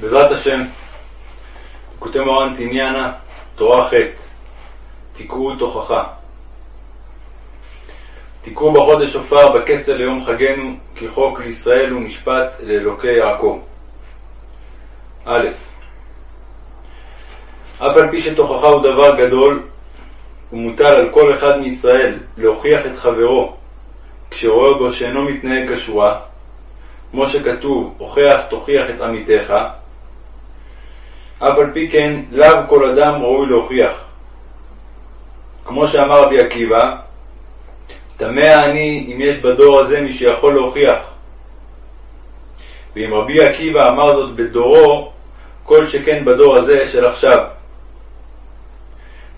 בעזרת השם, כותב מורן תניאנה, תורה ח' תקעו תוכחה. תקעו בחודש שופר בכסל ליום חגנו, כי חוק לישראל הוא משפט לאלוקי יעקב. א. אף על פי שתוכחה הוא דבר גדול, ומוטל על כל אחד מישראל להוכיח את חברו כשרואה בו שאינו מתנהג כשורה, כמו שכתוב, הוכח תוכיח את עמיתך, אף על פי כן לאו כל אדם ראוי להוכיח. כמו שאמר רבי עקיבא, תמה אני אם יש בדור הזה מי שיכול להוכיח. ואם רבי עקיבא אמר זאת בדורו, כל שכן בדור הזה של עכשיו.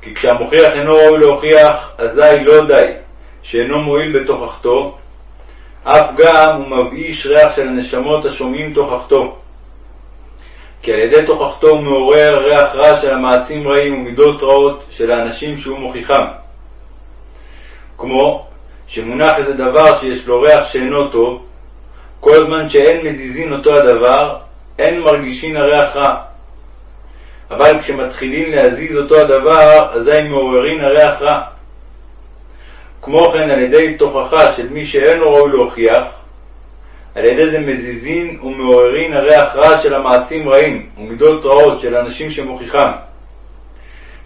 כי כשהמוכיח אינו ראוי להוכיח, אזי לא די, שאינו מועיל בתוכחתו, אף גם הוא מבאיש ריח של הנשמות השומעים תוכחתו. כי על ידי תוכחתו הוא מעורר ריח רע של המעשים רעים ומידות רעות של האנשים שהוא מוכיחם. כמו שמונח איזה דבר שיש לו ריח שאינו טוב, כל זמן שאין מזיזין אותו הדבר, אין מרגישין הריח רע. אבל כשמתחילים להזיז אותו הדבר, אזי מעוררין הריח רע. כמו כן על ידי תוכחה של מי שאינו ראוי להוכיח, על ידי זה מזיזין ומעוררין הריח רע של המעשים רעים ומידות רעות של אנשים שמוכיחם,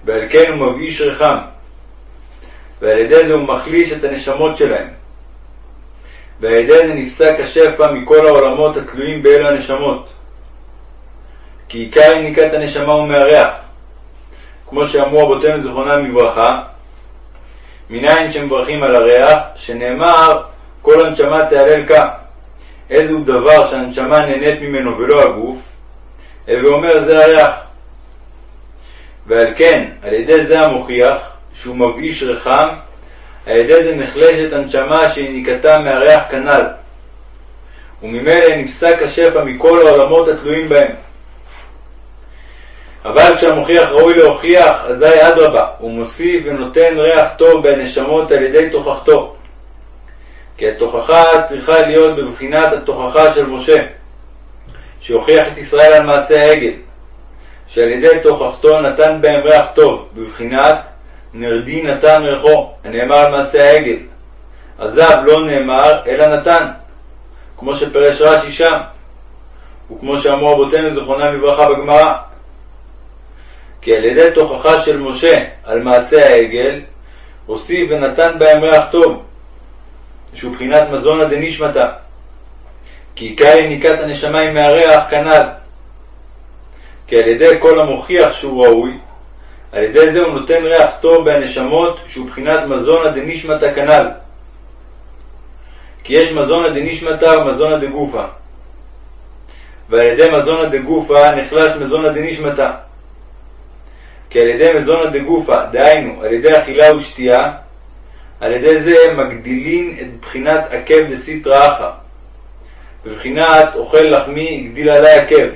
ועל כן הוא מבאיש ריחם, ועל ידי זה הוא מחליש את הנשמות שלהם, ועל ידי זה נפסק השפע מכל העולמות התלויים באלו הנשמות. כי עיקר יניקת הנשמה הוא מהריח, כמו שאמרו רבותינו זיכרונם לברכה, מניין שמברכים על הריח, שנאמר כל הנשמה תהלל כה. איזהו דבר שהנשמה נהנית ממנו ולא הגוף, ואומר זה הריח. ועל כן, על ידי זה המוכיח, שהוא מבאיש ריחם, על ידי זה נחלשת הנשמה שיניקתה מהריח כנ"ל. וממילא נפסק השפע מכל העולמות התלויים בהם. אבל כשהמוכיח ראוי להוכיח, אזי אדרבה, הוא מוסיף ונותן ריח טוב בנשמות על ידי תוכחתו. כי התוכחה צריכה להיות בבחינת התוכחה של משה, שהוכיח את ישראל על מעשה העגל, שעל ידי תוכחתו נתן בהם ריח טוב, בבחינת נרדי נתן ריחו, הנאמר על מעשה העגל. עזב לא נאמר, אלא נתן, כמו שפרש רש"י שם, וכמו שאמרו רבותינו זכרונם לברכה בגמרא. כי על ידי תוכחה של משה על מעשה העגל, הוסיף ונתן בהם ריח טוב, שהוא בחינת מזונה דנשמתא. כי עיקר יניקת הנשמה היא מהריח כנ"ל. כי על ידי כל המוכיח שהוא ראוי, על ידי זה הוא נותן ריח טוב בהנשמות שהוא בחינת מזונה דנשמתא כנ"ל. כי יש מזונה דנשמתא ומזונה דגופה. ועל ידי מזונה דגופה נחלש מזונה דנשמתא. כי על ידי מזונה דגופה, דהיינו, על ידי אכילה ושתייה, על ידי זה מגדילין את בחינת עקב דסיטרא אחא. בבחינת אוכל לחמי הגדיל עלי עקב.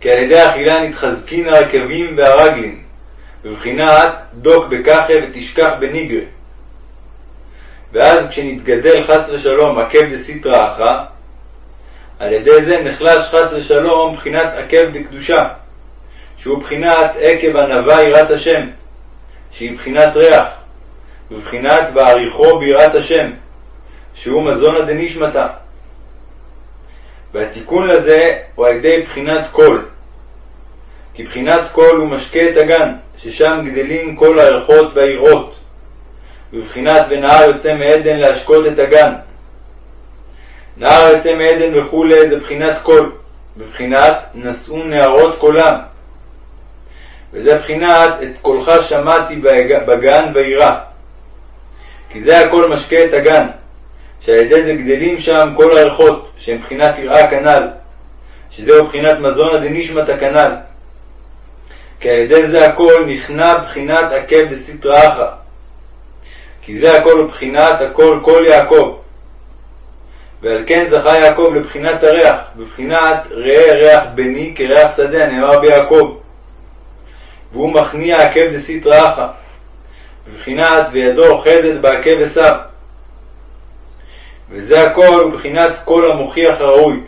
כי על ידי אכילה נתחזקין הרכבים והרגלין, בבחינת דוק בככה ותשכח בניגרה. ואז כשנתגדל חס ושלום עקב דסיטרא אחא, על ידי זה נחלש חס ושלום בחינת עקב דקדושה. שהוא בחינת עקב ענווה יראת השם, שהיא בחינת ריח, ובחינת ועריכו ביראת השם, שהוא מזונה דנשמתא. והתיקון לזה הוא על ידי בחינת קול. כי בחינת קול הוא משקה את הגן, ששם גדלים כל הערכות והיראות, ובחינת ונהר יוצא מעדן להשקות את הגן. נהר יוצא מעדן וכולי זה בחינת קול, בבחינת נשאו נהרות קולם. וזה בחינת את קולך שמעתי בגן וירא. כי זה הכל משקה את הגן, שעל ידי זה גדלים שם כל הערכות, שהם בחינת יראה כנ"ל, שזהו בחינת מזונה דנשמתא כנ"ל. כי על ידי זה הכל נכנע בחינת עקב דסיטרא אחא. כי זה הכל בחינת הכל כל יעקב. ועל כן זכה יעקב לבחינת הריח, בבחינת ראה ריח בני כריח שדה, נאמר ביעקב. והוא מכניע עקב דסיטרא אחא, בבחינת וידו אוחזת בעקב עשיו. וזה הכל הוא בחינת כל המוכיח הראוי,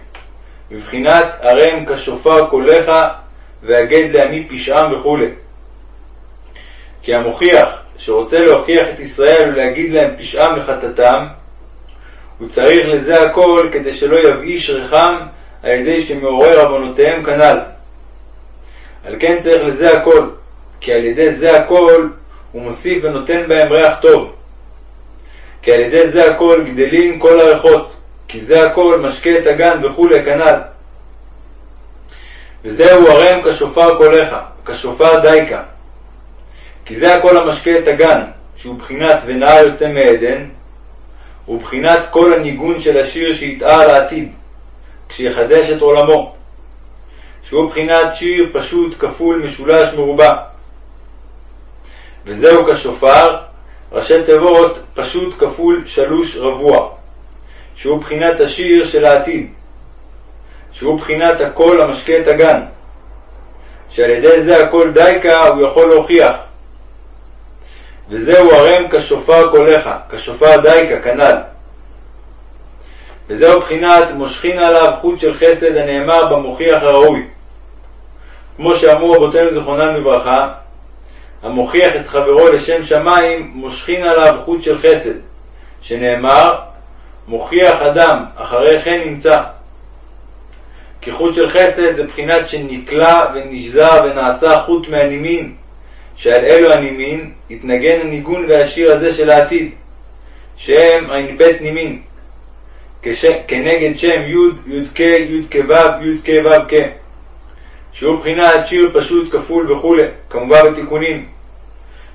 בבחינת הרם כשופר קולך והגד לעמי פשעם וכו'. כי המוכיח שרוצה להוכיח את ישראל ולהגיד להם פשעם וחטאתם, הוא צריך לזה הכל כדי שלא יבאיש ריחם על ידי שמעורר עוונותיהם כנ"ל. על כן צריך לזה הכל, כי על ידי זה הכל הוא מוסיף ונותן בהם ריח טוב. כי על ידי זה הכל גדלים כל הריחות, כי זה הכל משקה את הגן וכולי כנ"ל. וזהו הרם כשופר קולך, כשופר דייקה. כי זה הכל המשקה את הגן, שהוא בחינת ונער יוצא מעדן, ובחינת כל הניגון של השיר שיתאר לעתיד, כשיחדש את עולמו, שהוא בחינת שיר פשוט, כפול, משולש, מרובע. וזהו כשופר, ראשי תיבות פשוט, כפול, שלוש, רבוע, שהוא בחינת השיר של העתיד, שהוא בחינת הקול המשקה את הגן, שעל ידי זה הכל דייקה הוא יכול להוכיח. וזהו הרם כשופר קולך, כשופר דייקה, כנ"ל. וזהו בחינת מושכין עליו חוט של חסד הנאמר במוכיח הראוי. כמו שאמרו רבותינו זיכרונם לברכה, המוכיח את חברו לשם שמיים, מושכין עליו חוט של חסד, שנאמר, מוכיח אדם, אחרי כן נמצא. כי חוט של חסד זה בחינת שנקלע ונשזר ונעשה חוט מהנימין, שעל אלו הנימין יתנגן הניגון והשיר הזה של העתיד, שהם ע"ב נימין, כש... כנגד שם י' י"ק י"ק ו' י"ק ו' כ, שהוא בחינת שיר פשוט כפול וכו', כמובן בתיקונים,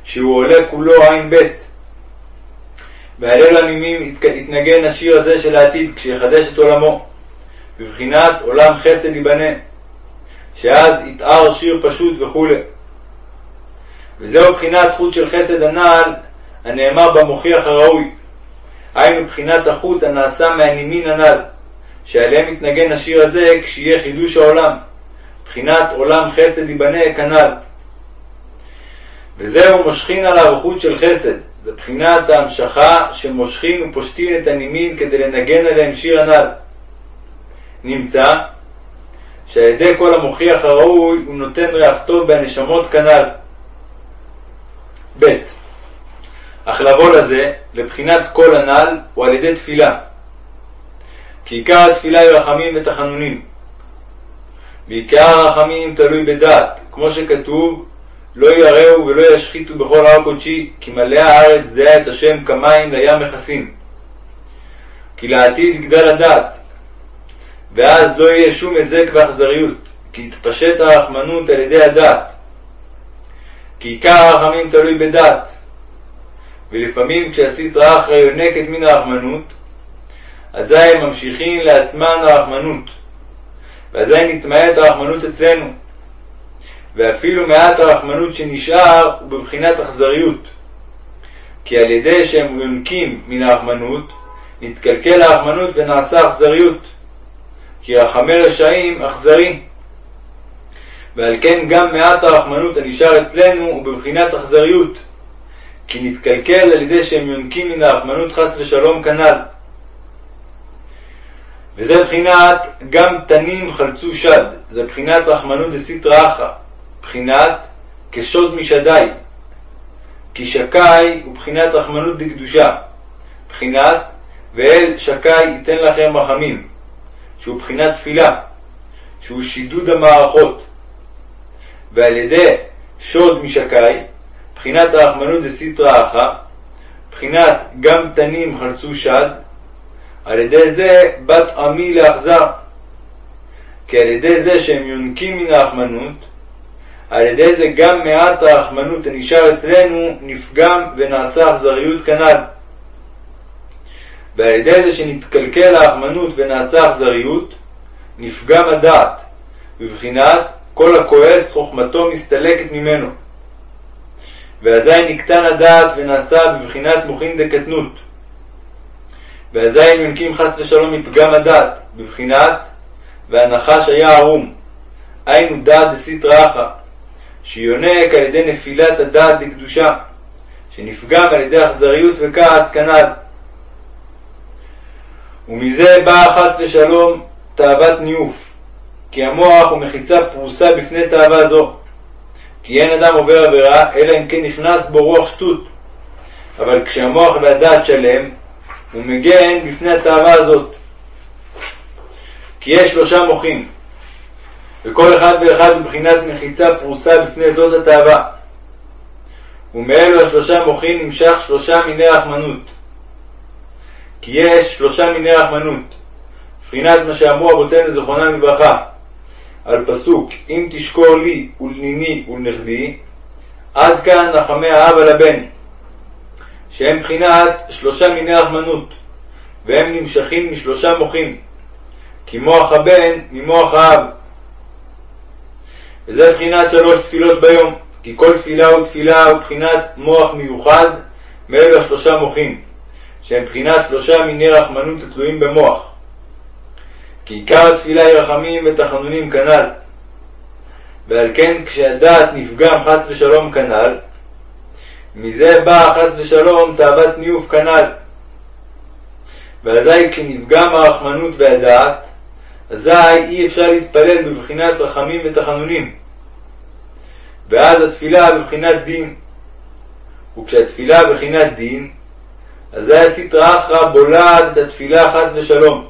שהוא עולה כולו ע"ב. ועל אלו הנימים יתנגן השיר הזה של העתיד כשיחדש את עולמו, בבחינת עולם חסד ייבנה, שאז יתאר שיר פשוט וכו'. וזהו בחינת חוט של חסד הנעל הנאמר במוכיח הראוי, היינו בחינת החוט הנעשה מהנימין הנ"ל, שעליהם מתנגן השיר הזה כשיהיה חידוש העולם, בחינת עולם חסד ייבנה כנ"ל. וזהו מושכין עליו חוט של חסד, זה בחינת ההמשכה שמושכין ופושטין את הנימין כדי לנגן עליהם שיר הנ"ל. נמצא שעל ידי כל המוכיח הראוי הוא נותן ריח טוב בנשמות כנ"ל. ב. אך לבוא לזה, לבחינת כל הנ"ל, הוא על ידי תפילה. כי עיקר התפילה היא רחמים ותחנונים. ועיקר הרחמים תלוי בדעת, כמו שכתוב, לא יראו ולא ישחיתו בכל הר קודשי, כי מלא הארץ דעה את השם כמים לים מכסים. כי לעתיד יגדל הדעת, ואז לא יהיה שום היזק ואכזריות, כי יתפשט הרחמנות על ידי הדעת. כי עיקר הרחמים תלוי בדעת, ולפעמים כשעשית רע אחרי יונקת מן הרחמנות, אזי הם ממשיכים לעצמן הרחמנות, ואזי נתמעט הרחמנות אצלנו. ואפילו מעט הרחמנות שנשאר הוא בבחינת אכזריות. כי על ידי שהם יונקים מן הרחמנות, נתקלקל הרחמנות ונעשה אכזריות. כי רחמי רשעים אכזרי. ועל כן גם מעט הרחמנות הנשאר אצלנו הוא בבחינת אכזריות. כי נתקלקל על ידי שהם יונקים מן הרחמנות חס ושלום כנ"ל. וזה בחינת גם תנים חלצו שד, זה בחינת רחמנות דסיטרא אחא, בחינת כשוד משדי, כי שקי הוא בחינת רחמנות דקדושה, בחינת ואל שקי ייתן לכם רחמים, שהוא בחינת תפילה, שהוא שידוד המערכות, ועל ידי שוד משקי, בחינת הרחמנות דסיטרא אחא, בחינת גם תנים חלצו שד, על ידי זה בת עמי לאכזר. כי על ידי זה שהם יונקים מן הרחמנות, על ידי זה גם מעט הרחמנות הנשאר אצלנו נפגם ונעשה אכזריות כנ"ל. ועל ידי זה שנתקלקל הרחמנות ונעשה אכזריות, נפגם הדעת, בבחינת כל הכועס חוכמתו מסתלקת ממנו. ואזי נקטן הדעת ונעשה בבחינת מוחין דקטנות. ואזי יונקים חס ושלום מפגם הדעת, בבחינת והנחש היה ערום, היינו דעת דסית אחא, שיונק על ידי נפילת הדעת לקדושה, שנפגם על ידי אכזריות וכעס כנ"ל. ומזה באה חס ושלום תאוות ניאוף, כי המוח הוא מחיצה פרוסה בפני תאווה זו. כי אין אדם עובר עבירה, אלא אם כן נכנס בו רוח שטות. אבל כשהמוח והדעת שלם, הוא מגן בפני התאווה הזאת. כי יש שלושה מוחים, וכל אחד ואחד מבחינת מחיצה פרוסה בפני זאת התאווה. ומאלו השלושה מוחים נמשך שלושה מיני רחמנות. כי יש שלושה מיני רחמנות, מבחינת מה שאמרו אבותינו זכרונם לברכה, על פסוק אם תשקור לי ולניני ולנכדי, עד כאן רחמי האב על הבן, שהם מבחינת שלושה מיני רחמנות, והם נמשכים משלושה מוחים, כי מוח הבן ממוח האב. וזה מבחינת שלוש תפילות ביום, כי כל תפילה ותפילה הוא מבחינת מוח מיוחד מאלו השלושה מוחים, שהם מבחינת שלושה מיני רחמנות התלויים במוח. כי עיקר התפילה היא רחמים ותחנונים כנ"ל. ועל כן כשהדעת נפגם חס ושלום כנ"ל, מזה בא חס ושלום תאוות ניאוף כנ"ל. ואזי כשנפגם הרחמנות והדעת, אזי אי אפשר להתפלל בבחינת רחמים ותחנונים. ואז התפילה בבחינת דין. וכשהתפילה בבחינת דין, אזי הסטרא אחרא בולעת את התפילה חס ושלום.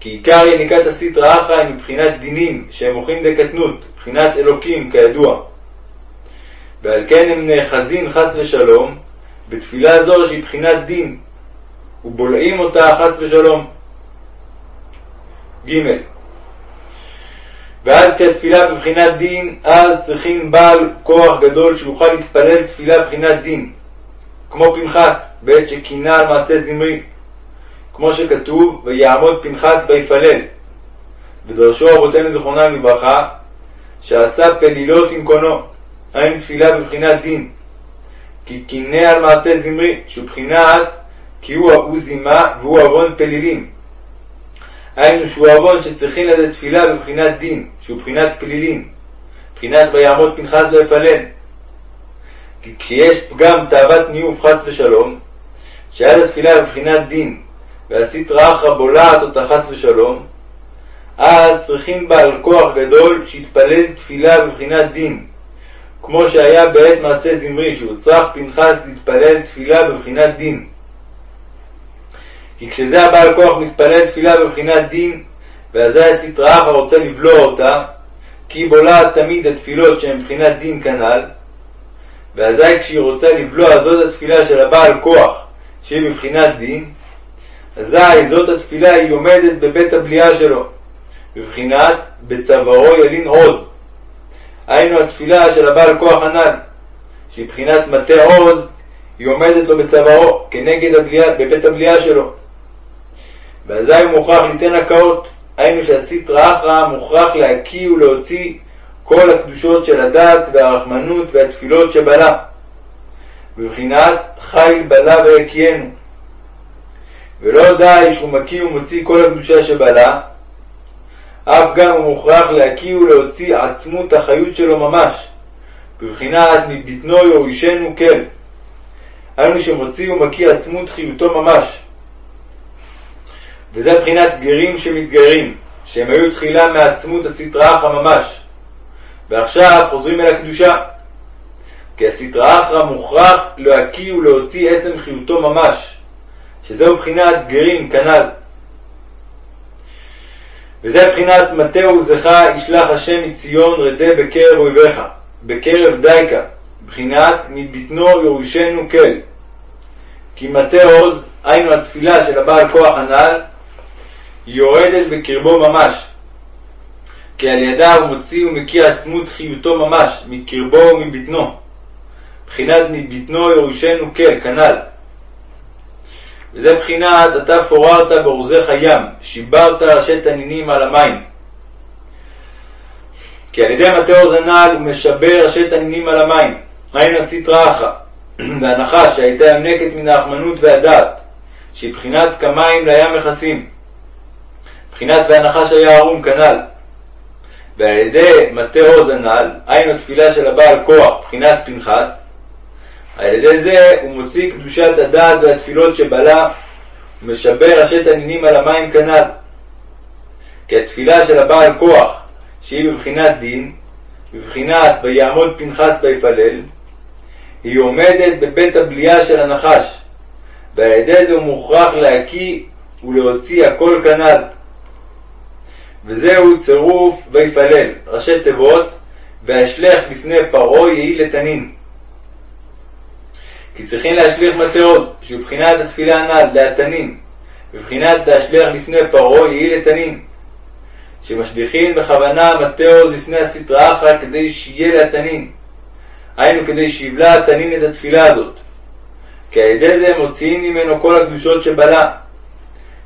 כי עיקר יניקת הסטרא אחרא היא מבחינת דינים, שהם מוחים דקטנות, מבחינת אלוקים, כידוע. ועל כן הם נאחזים חס ושלום בתפילה זו שהיא בחינת דין, ובולעים אותה חס ושלום. ג. ואז כשהתפילה בבחינת דין, אז צריכים בעל כוח גדול שיוכל להתפלל תפילה בבחינת דין, כמו פנחס, בעת שכינה על מעשה זמרי, כמו שכתוב, ויעמוד פנחס ויפלל. ודרשו אבותינו זכרונם לברכה, שעשה פלילות עם קונו, היינו תפילה בבחינת דין, כי קינא על מעשה זמרי, שהוא בחינת כי הוא ההוא זימה והוא עוון פלילים. היינו שהוא עוון שצריכים לזה תפילה בבחינת דין, שהוא בחינת פלילים, בחינת ויעמוד פנחס ויפלל. כי יש פגם תאוות ניאוף חס ושלום, שעד התפילה בבחינת דין, והסטרא אחרא בולעת אותה חס ושלום, אז צריכים בעל כוח גדול שיתפלל תפילה בבחינת דין, כמו שהיה בעת מעשה זמרי, שהוצרך פנחס להתפלל תפילה בבחינת דין. כי כשזה הבעל כוח מתפלל תפילה בבחינת דין, ואזי הסטרא אחרא רוצה לבלוע אותה, כי בולעת תמיד התפילות שהן מבחינת דין כנ"ל, ואזי כשהיא רוצה לבלוע זאת התפילה של הבעל כוח, שהיא בבחינת דין, אזי זאת התפילה היא עומדת בבית הבליעה שלו, בבחינת בצווארו ילין עוז. היינו התפילה של הבעל כוח הנ"ל, שהיא בחינת מטה עוז, היא עומדת לו בצווארו, כנגד הבליעה, בבית הבליעה שלו. ואזי הוא מוכרח ליתן הקאות, היינו שהסטרא אחרא מוכרח להקיא ולהוציא כל הקדושות של הדת והרחמנות והתפילות שבלה. בבחינת חיל בלה ויקיינו. ולא די שהוא מקיא ומוציא כל הקדושה שבלה, אף גם הוא מוכרח להקיא ולהוציא עצמות החיות שלו ממש, בבחינת מבטנו יורישנו כל. היינו שמוציא ומקיא עצמות חיותו ממש. וזה בחינת גרים שמתגרים, שהם היו תחילה מעצמות הסטרא אחרא ממש, ועכשיו חוזרים אל הקדושה. כי הסטרא אחרא מוכרח להקיא ולהוציא עצם חיותו ממש, שזהו בחינת גרים כנ"ל. וזה בחינת מטה עוזך ישלח השם מציון רדה בקרב אויביך, בקרב דייקה, בחינת מבטנו יורישנו כל. כי מטה עוז, היינו התפילה של הבעל כוח הנ"ל, יורדת בקרבו ממש. כי על ידה הוא מוציא ומקיא עצמות חיותו ממש, מקרבו ומבטנו. בחינת מבטנו יורישנו כל, כנ"ל. וזה בחינת אתה פוררת באורזך ים, שיברת ראשי תנינים על המים. כי על ידי מטה אור זנ"ל הוא משבר ראשי תנינים על המים, היינו הסטרא אחרא, והנחש שהייתה יונקת מן האחמנות והדעת, שהיא בחינת כמים לים מכסים. בחינת והנחש היה ערום כנ"ל. ועל ידי מטה אור זנ"ל, היינו תפילה של הבעל כוח, בחינת פנחס, על ידי זה הוא מוציא קדושת הדעת והתפילות שבלה, ומשבר ראשי תנינים על המים כנ"ל. כי התפילה של הבעל כוח, שהיא בבחינת דין, בבחינת ויעמוד פנחס ויפלל, היא עומדת בבית הבליעה של הנחש, ועל ידי זה הוא מוכרח להקיא ולהוציא הכל כנ"ל. וזהו צירוף ויפלל, ראשי תיבות, ואשלך לפני פרעה יהי לתנין. כי צריכים להשליך מטרות, שהוא בחינת התפילה הנ"ל, להתנין, בבחינת להשליך לפני פרעה יהי לתנין. שמשליכים בכוונה מטאוז לפני הסטרא אחרא כדי שיהיה להתנין. היינו כדי שיבלע התנין את התפילה הזאת. כי על ידי זה מוציאים ממנו כל הקדושות שבלע.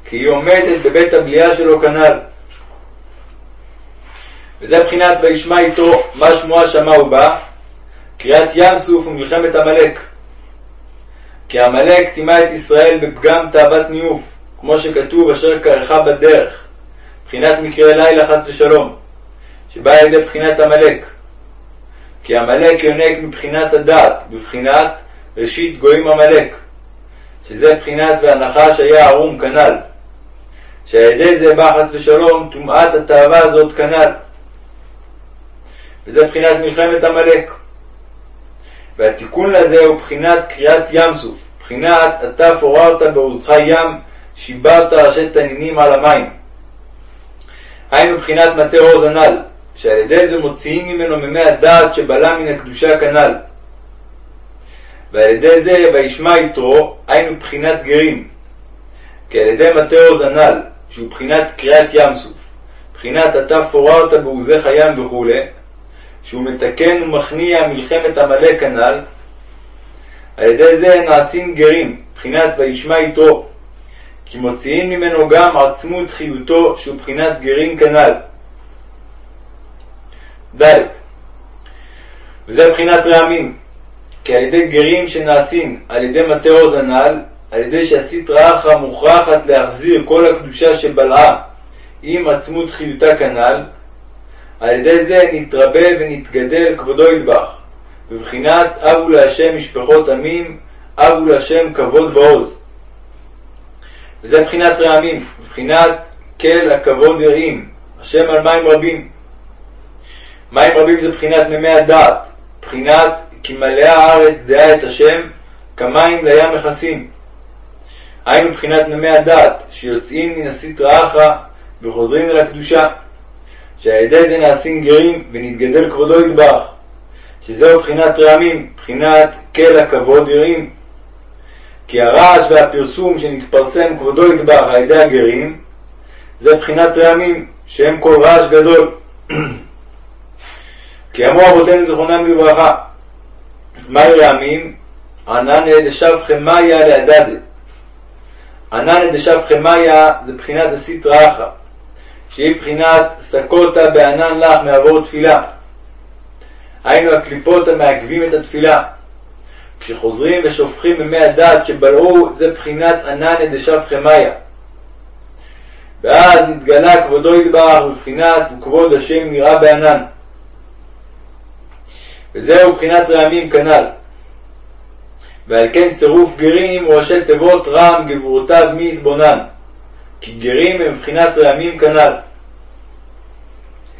כי היא עומדת בבית הבליעה שלו כנ"ל. וזה בחינת וישמע איתו מה שמועה שמע ובא, קריאת ים סוף ומלחמת עמלק. כי עמלק טימא את ישראל בפגם תאוות ניאוף, כמו שכתוב אשר קרחה בדרך, בחינת מקרה לילה חס ושלום, שבא על ידי בחינת עמלק. כי עמלק יונק מבחינת הדעת, בבחינת ראשית גויים עמלק, שזה בחינת והנחש היה ערום כנ"ל, שעל ידי זה בא חס ושלום טומאת התאווה הזאת כנ"ל. וזה בחינת מלחמת עמלק. והתיקון לזה הוא בחינת קריאת ים סוף, בחינת אתה פוררת בעוזך ים, שיברת ראשי תנינים על המים. היינו בחינת מטה עוז הנ"ל, שעל ידי זה מוציאים ממנו ממי הדעת שבלע מן הקדושה כנ"ל. ועל ידי זה וישמע יתרו, היינו בחינת גרים. כי על ידי מטה עוז הנ"ל, שהוא בחינת קריאת ים סוף, בחינת אתה פוררת בעוזך ים וכו', שהוא מתקן ומכניע מלחמת עמלק כנ"ל, על ידי זה נעשים גרים, בחינת וישמע יתרו, כי מוציאים ממנו גם עצמות חיותו, שהוא בחינת גרים כנ"ל. ד. וזה בחינת רעמים, כי על ידי גרים שנעשים על ידי מטה עוז הנ"ל, על ידי שהסטרא אחרא מוכרחת להחזיר כל הקדושה שבלעה עם עצמות חיותה כנ"ל, על ידי זה נתרבה ונתגדל כבודו ידבח, בבחינת אבו להשם משפחות עמים, אבו להשם כבוד ועוז. וזה בחינת רעמים, בחינת כל הכבוד יראים, השם על מים רבים. מים רבים זה בחינת מימי הדעת, בחינת כי מלאה הארץ דעה את השם, כמים לים מכסים. היינו בחינת מימי הדעת, שיוצאים מן הסטרא אחרא וחוזרים אל הקדושה. שעל ידי זה נעשים גרים ונתגדל כבודו ידבח, שזהו בחינת רעמים, בחינת כל הכבוד יראים. כי הרעש והפרסום שנתפרסם כבודו ידבח על ידי הגרים, זה בחינת רעמים, שהם כל רעש גדול. כי אמרו אבותינו זכרונם לברכה, מהי רעמים? ענן דשבחם מאיה להדדה. ענן דשבחם מאיה זה בחינת הסטרא אחא. שהיא בחינת סקוטה בענן לך מעבור תפילה. היינו הקליפות המעכבים את התפילה. כשחוזרים ושופכים במי הדעת שבלעו, זה בחינת ענן דשב חמיה. ואז נתגלה כבודו ידבר בבחינת וכבוד השם נראה בענן. וזהו בחינת רעמים כנ"ל. ועל כן צירוף גרים הוא ראשי תיבות רם גבורותיו מי יתבונן. כי גרים הם מבחינת רעמים כנ"ל. ה.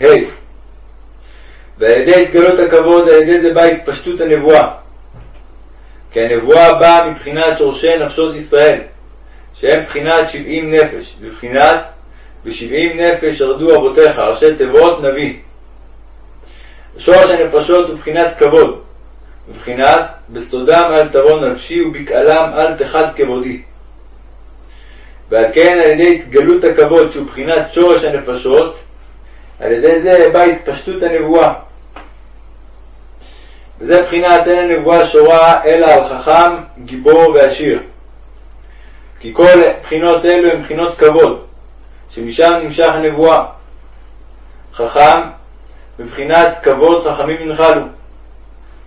Hey. ועל ידי התגלות הכבוד, על ידי זה באה התפשטות הנבואה. כי הנבואה באה מבחינת שורשי נפשות ישראל, שהם בחינת שבעים נפש, בבחינת בשבעים נפש ירדו אבותיך, ראשי תיבות נביא. שורש הנפשות הוא בחינת כבוד, בבחינת בסודם אל תבוא נפשי ובקהלם אל תחד כבודי. ועל כן על ידי התגלות הכבוד שהוא בחינת שורש הנפשות, על ידי זה באה התפשטות הנבואה. וזה בחינת אין הנבואה שורה אלא על חכם, גיבור ועשיר. כי כל בחינות אלו הן בחינות כבוד, שמשם נמשך הנבואה. חכם, בבחינת כבוד חכמים ינחלו.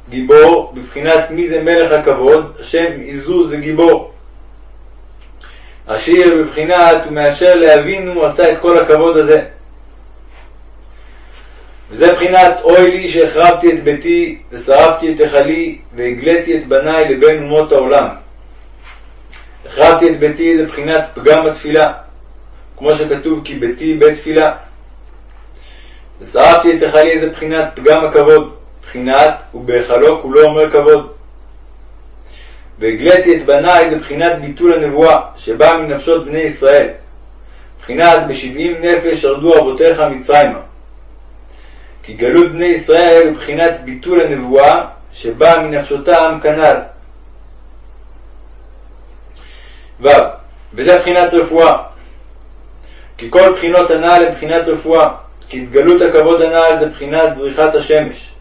גיבור, בבחינת מי זה מלך הכבוד, השם עזוז וגיבור. עשיר בבחינת ומאשר להבין הוא עשה את כל הכבוד הזה. וזה בחינת אוי לי שהחרבתי את ביתי ושרפתי את היכלי והגליתי את בניי לבין אומות העולם. החרבתי את ביתי זה בחינת פגם בתפילה, כמו שכתוב כי ביתי בית תפילה. ושרפתי את היכלי זה בחינת פגם הכבוד, בחינת ובהיכלו כולו אומר כבוד. והגליתי את בניי זה בחינת ביטול הנבואה, שבאה מנפשות בני ישראל. בחינת בשבעים נפש ירדו אבותיך מצרימה. כי גלות בני ישראל בחינת ביטול הנבואה, שבאה מנפשותם כנ"ל. ו. וזה בחינת רפואה. כי כל בחינות הנ"ל הן בחינת רפואה, כי התגלות הכבוד הנ"ל זה בחינת זריחת השמש,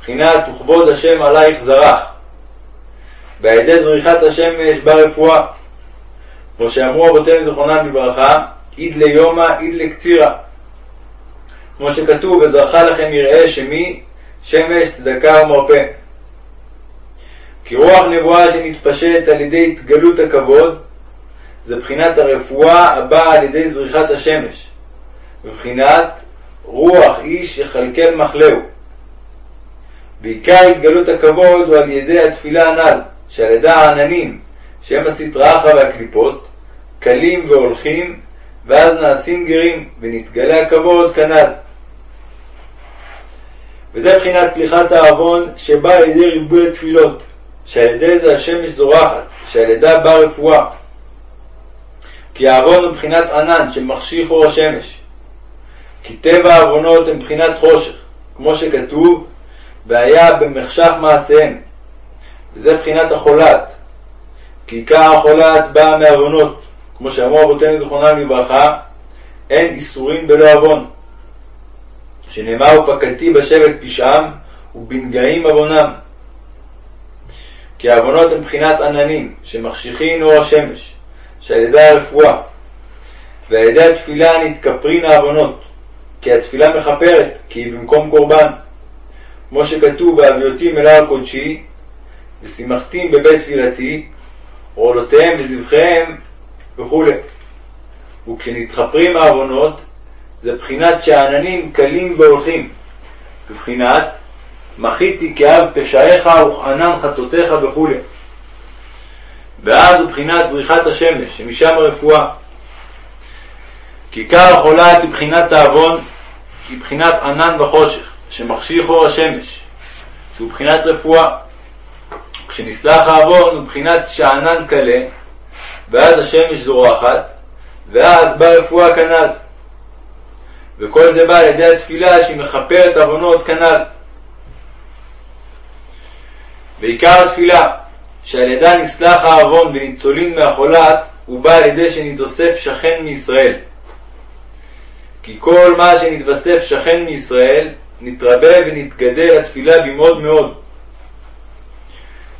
בחינת וכבוד השם עלייך זרח. ועל ידי זריחת השמש באה רפואה. כמו שאמרו אבותינו זכרונם לברכה, איד ליומא, איד לקצירה. כמו שכתוב, וזרחה לכם יראה שמי שמש צדקה ומרפא. כי רוח נבואה שנתפשט על ידי התגלות הכבוד, זה בחינת הרפואה הבאה על ידי זריחת השמש, בבחינת רוח איש יכלכל מחלהו. בעיקר התגלות הכבוד הוא על ידי התפילה הנ"ל, שעל ידי העננים, שהם הסטרא אחרא והקליפות, קלים והולכים, ואז נעשים גרים, ונתגלה הכבוד כנ"ל. וזה בחינת סליחת העוון שבא על ידי ריבוי התפילות, שעל ידי זה השמש זורחת, שעל ידה באה רפואה. כי העוון הוא בחינת ענן שמחשיך אור השמש. כי טבע העוונות הם בחינת חושך, כמו שכתוב, והיה במחשך מעשיהם. וזה בחינת החולת. כי עיקר החולת באה מעוונות, כמו שאמרו אבותינו זכרונם לברכה, אין איסורים בלא עוון. שנאמר ופקדתי בשבט פשעם ובנגעים עוונם. כי העוונות הם בחינת עננים שמחשיכים אור השמש, שעל ידי הרפואה, ועל ידי התפילה נתכפרין העוונות, כי התפילה מכפרת, כי היא במקום קורבן. כמו שכתוב בהביאותים אל הר קודשי, ושימחתים בבית תפילתי, עולותיהם וזבחיהם וכו'. וכשנתחפרים העוונות, זה בחינת שהעננים קלים והולכים, בבחינת מחיתי כאב פשעיך וכענן חטאותיך וכו'. ואז הוא בחינת זריחת השמש, שמשם הרפואה. כי עיקר החולת היא בחינת העוון, היא בחינת ענן וחושך, שמחשיך אור השמש, שהוא בחינת רפואה. כשנסלח העוון הוא בחינת שהענן קלה, ואז השמש זורחת, ואז באה רפואה כנ"ל. וכל זה בא על ידי התפילה שהיא מכפרת עוונות כנ"ל. ועיקר התפילה, שעל ידה נסלח העוון וניצולין מהחולת, הוא בא על ידי שנתוסף שכן מישראל. כי כל מה שנתווסף שכן מישראל, נתרבה ונתגדל התפילה במאוד מאוד.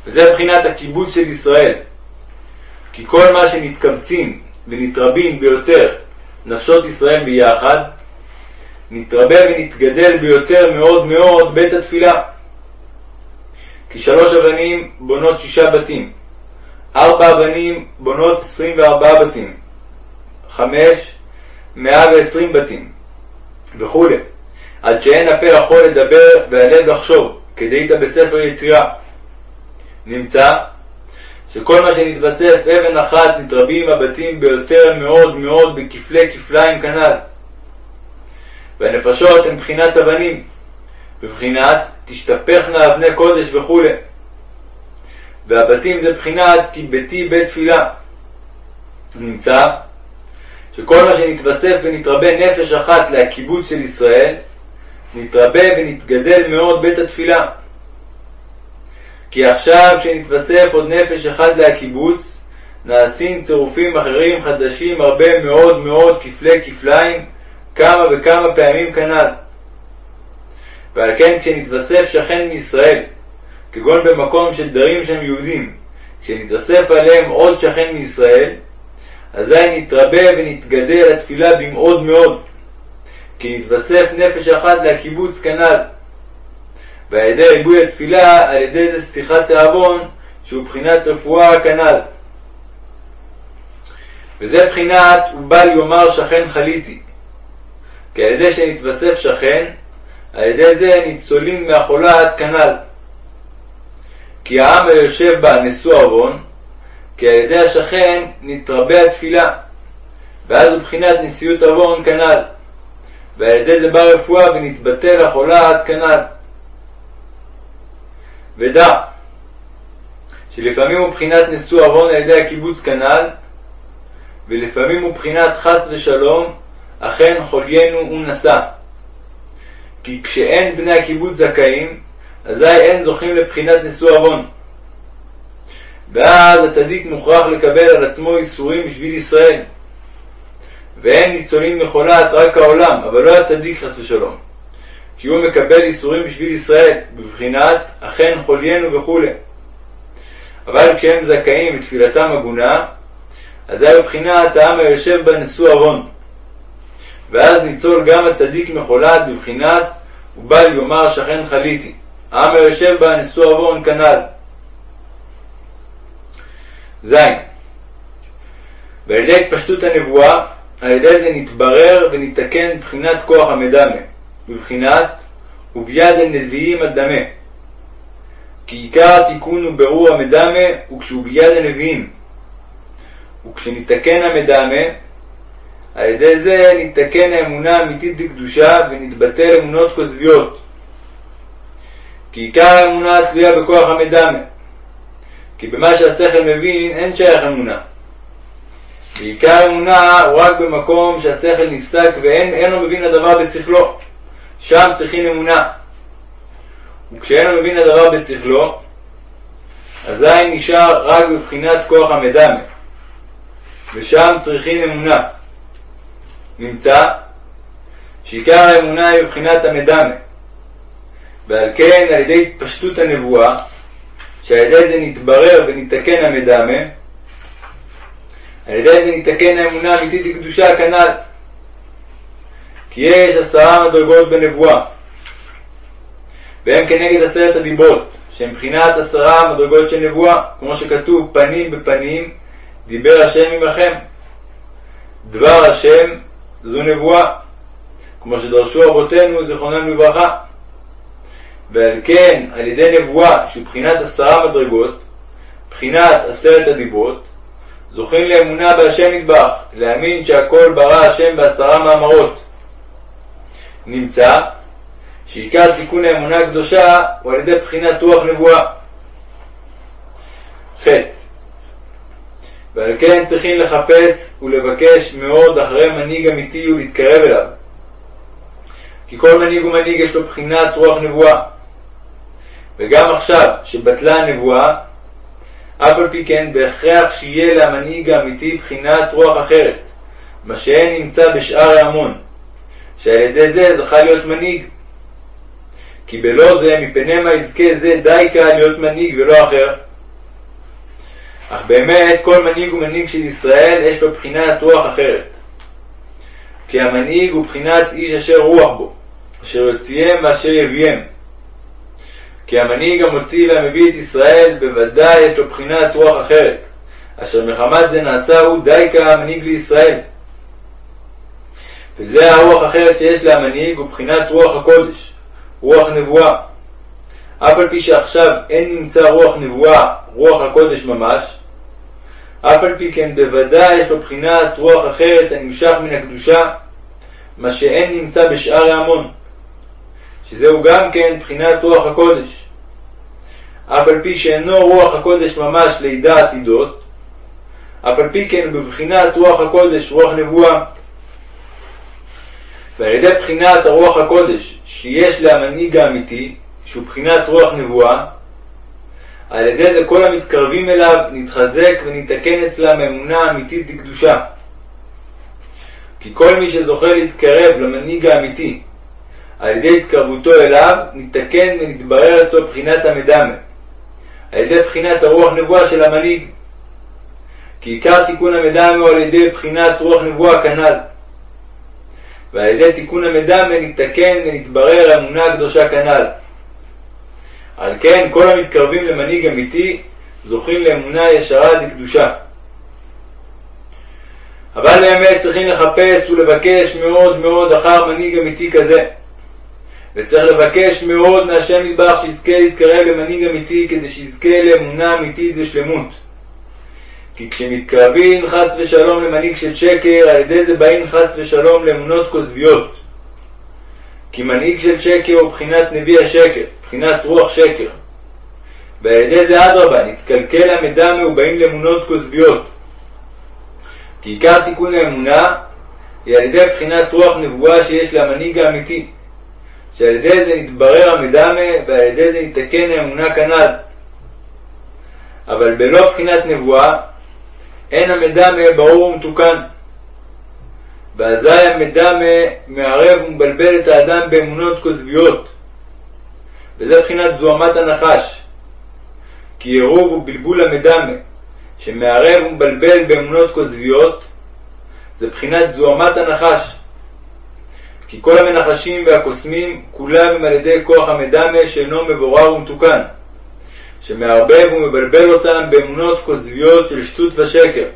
וזה מבחינת הקיבוץ של ישראל. כי כל מה שנתקבצים ונתרבים ביותר נפשות ישראל ביחד, נתרבה ונתגדל ביותר מאוד מאוד בית התפילה. כי שלוש אבנים בונות שישה בתים, ארבע אבנים בונות עשרים וארבעה בתים, חמש מאה ועשרים בתים, וכו', עד שאין הפה יכול לדבר והלב לחשוב, כדאית בספר יצירה. נמצא שכל מה שנתווסף אבן אחת נתרבים הבתים ביותר מאוד מאוד בכפלי כפליים כנ"ל. והנפשות הן בחינת אבנים, בבחינת תשתפכנה אבני קודש וכו'. והבתים זה בחינת כי ביתי בית תפילה. נמצא שכל מה שנתווסף ונתרבה נפש אחת להקיבוץ של ישראל, נתרבה ונתגדל מאוד בית התפילה. כי עכשיו כשנתווסף עוד נפש אחד להקיבוץ, נעשים צירופים אחרים חדשים הרבה מאוד מאוד כפלי כפליים, כמה וכמה פעמים כנ"ל. ועל כן כשנתווסף שכן מישראל, כגון במקום שדרים שם יהודים, כשנתווסף עליהם עוד שכן מישראל, אזי נתרבה ונתגדל התפילה במאוד מאוד, כי נתווסף נפש אחת להקיבוץ כנ"ל. ועל ידי ריבוי התפילה, על ידי זה סליחת תיאבון, שהוא בחינת רפואה כנ"ל. וזה בחינת ובל יאמר שכן חליתי. כי על ידי שנתווסף שכן, על ידי זה ניצולים מהחולת כנ"ל. כי העם היושב בה נשוא עוון, כי על ידי השכן נתרבה התפילה, ואז הוא בחינת נשיאות עוון כנ"ל. ועל ידי זה באה רפואה ונתבטל החולה עד כנ"ל. ודע שלפעמים הוא בחינת נשוא עוון על ידי הקיבוץ כנ"ל, ולפעמים הוא בחינת חס ושלום, אכן חוליינו הוא נשא. כי כשאין בני הקיבוץ זכאים, אזי אין זוכים לבחינת נשוא עוון. ואז הצדיק מוכרח לקבל על עצמו איסורים בשביל ישראל. ואין ניצולים מחולת רק העולם, אבל לא הצדיק חס ושלום. כי הוא מקבל איסורים בשביל ישראל, בבחינת אכן חוליינו וכולי. אבל כשהם זכאים ותפילתם הגונה, אז זה בבחינת העם היושב בה נשוא עוון. ואז ניצול גם הצדיק מחולת בבחינת ובל יאמר שכן חליתי. העם היושב בה נשוא עוון כנ"ל. ז. ועל ידי התפשטות הנבואה, על ידי זה נתברר ונתקן בחינת כוח המדמה, בבחינת וביד הנביאים הדמה. כי עיקר התיקון הוא ברור המדמה וכשהוא ביד הנביאים. וכשנתקן המדמה, על ידי זה נתקן האמונה האמיתית בקדושה ונתבטל אמונות כוזביות. כי עיקר האמונה תלויה בכוח המדמה. כי במה שהשכל מבין אין שייך אמונה. ועיקר אמונה הוא רק במקום שהשכל נפסק ואין לו מבין הדבר בשכלו. שם צריכים אמונה. וכשאין לו מבין הדבר בשכלו, אזי נשאר רק בבחינת כוח המדמה. ושם צריכים אמונה. נמצא שעיקר האמונה היא בבחינת המדמה. ועל כן, על ידי התפשטות הנבואה, שעל ידי זה נתברר ונתקן המדמה, על ידי זה נתקן האמונה האמיתית לקדושה כנ"ל. כי יש עשרה מדרגות בנבואה, והם כנגד עשרת הדיברות, שהם מבחינת עשרה מדרגות של נבואה, כמו שכתוב פנים בפנים דיבר השם עמכם. דבר השם זו נבואה, כמו שדרשו אבותינו זיכרונם לברכה. ועל כן, על ידי נבואה, שהוא בחינת עשרה מדרגות, בחינת עשרת הדיברות, זוכים לאמונה בהשם מטבח, להאמין שהכל ברא השם בעשרה מאמרות. נמצא שעיקר תיקון האמונה הקדושה הוא על ידי בחינת רוח נבואה. ח. ועל כן צריכים לחפש ולבקש מאוד אחרי מנהיג אמיתי ולהתקרב אליו. כי כל מנהיג ומנהיג יש לו בחינת רוח נבואה. וגם עכשיו, שבטלה הנבואה, אף על פי כן בהכרח שיהיה למנהיג האמיתי בחינת רוח אחרת, מה שאין נמצא בשאר ההמון, שעל ידי זה זכה להיות מנהיג. כי בלא זה, מפני מה יזכה זה דייקה להיות מנהיג ולא אחר. אך באמת כל מנהיג ומנהיג של ישראל יש לו בחינת רוח אחרת. כי המנהיג הוא בחינת איש אשר רוח בו, אשר יוציאם ואשר יביאם. כי המנהיג המוציא והמביא את ישראל בוודאי יש לו בחינת רוח אחרת, אשר מחמת זה נעשה הוא דייקה המנהיג לישראל. וזה הרוח אחרת שיש להמנהיג הוא בחינת רוח הקודש, רוח נבואה. אף על פי שעכשיו אין נמצא רוח נבואה, רוח הקודש ממש, אף על פי כן בוודאי יש לו בחינת רוח אחרת הנמשך מן הקדושה, מה שאין נמצא בשאר ההמון, שזהו גם כן בחינת רוח הקודש. אף על פי שאינו רוח הקודש ממש לידע עתידות, אף על פי כן בבחינת רוח הקודש, רוח נבואה. ועל ידי בחינת הרוח הקודש שיש להמנהיג האמיתי, שהוא בחינת רוח נבואה, על ידי זה כל המתקרבים אליו נתחזק ונתקן אצלם אמונה אמיתית לקדושה. כי כל מי שזוכה להתקרב למנהיג האמיתי על ידי התקרבותו אליו, נתקן ונתברר אצלו בחינת המדמה, על ידי בחינת הרוח נבואה של המנהיג. כי עיקר תיקון המדמה הוא על ידי בחינת רוח נבואה כנ"ל. ועל ידי תיקון המדמה נתקן ונתברר האמונה הקדושה כנ"ל. על כן כל המתקרבים למנהיג אמיתי זוכים לאמונה ישרה לקדושה. אבל באמת צריכים לחפש ולבקש מאוד מאוד אחר מנהיג אמיתי כזה. וצריך לבקש מאוד מהשם נדבך שיזכה להתקרב למנהיג אמיתי כדי שיזכה לאמונה אמיתית ושלמות. כי כשמתקרבים חס ושלום למנהיג של שקר, על ידי זה באים חס ושלום לאמונות כוזביות. כי מנהיג של שקר הוא בחינת נביא השקר, בחינת רוח שקר. ועל ידי זה אדרבה, נתקלקל המדמה ובאים לאמונות כוזביות. כי עיקר תיקון האמונה היא על ידי בחינת רוח נבואה שיש למנהיג האמיתי, שעל ידי זה נתברר המדמה ועל ידי זה נתקן האמונה כנ"ל. אבל בלא בחינת נבואה אין המדמה ברור ומתוקן. ואזי המדמה מערב ומבלבל את האדם באמונות כוזביות. וזה בחינת זוהמת הנחש. כי עירוב ובלבול המדמה, שמערב ומבלבל באמונות כוזביות, זה בחינת זוהמת הנחש. כי כל המנחשים והקוסמים, כולם הם על ידי כוח המדמה שאינו מבורר ומתוקן, שמערבב ומבלבל אותם באמונות כוזביות של שטות ושקר,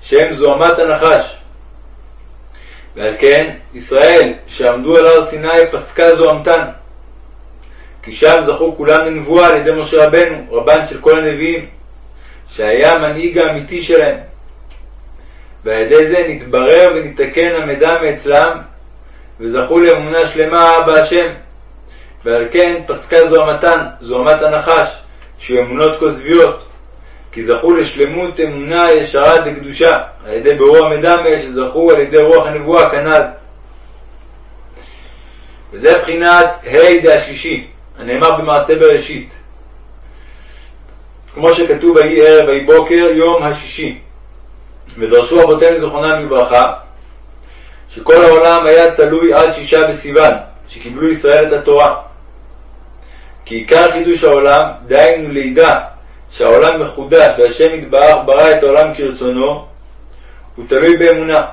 שהם זוהמת הנחש. ועל כן, ישראל, שעמדו על הר סיני, פסקה זוהמתן. כי שם זכו כולם לנבואה על ידי משה רבנו, רבן של כל הנביאים, שהיה המנהיג האמיתי שלהם. ועל ידי זה נתברר ונתקן המידע מאצלם, וזכו לאמונה שלמה בהשם. ועל כן פסקה זוהמתן, זוהמת הנחש, שהוא אמונות כוזביות, כי זכו לשלמות אמונה ישרה לקדושה, על ידי ברור המדמה שזכו על ידי רוח הנבואה כנ"ל. וזה בחינת ה' דהשישי, הנאמר במעשה בראשית. כמו שכתוב ויהי ערב ויהי בוקר יום השישי. ודרשו אבותינו זכרונם לברכה, שכל העולם היה תלוי עד שישה בסיוון, שקיבלו ישראל את התורה. כי עיקר חידוש העולם, דהיינו לידע שהעולם מחודש והשם יתברך ברא את העולם כרצונו, הוא תלוי באמונה.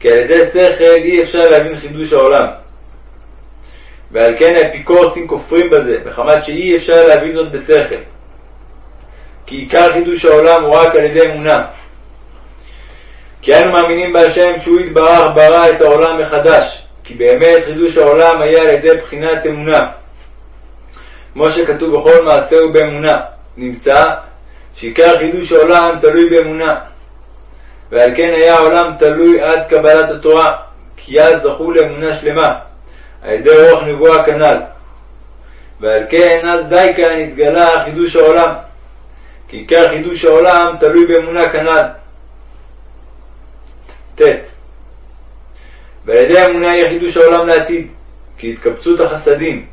כי על ידי שכל אי אפשר להבין חידוש העולם. ועל כן האפיקורסים כופרים בזה, מחמת שאי אפשר להבין זאת בשכל. כי עיקר חידוש העולם הוא רק על ידי אמונה. כי אנו מאמינים בהשם שהוא יתברך ברא את העולם מחדש, כי באמת חידוש העולם היה על ידי בחינת אמונה. כמו שכתוב בכל מעשה ובאמונה, נמצא שעיקר חידוש העולם תלוי באמונה. ועל כן היה העולם תלוי עד קבלת התורה, כי אז זכו לאמונה שלמה, על ידי רוח נבואה כנ"ל. ועל כן אז די כאן התגלה חידוש העולם, כי עיקר חידוש העולם תלוי באמונה כנ"ל. ט. ועל ידי האמונה יהיה חידוש העולם לעתיד, כי התקבצות החסדים,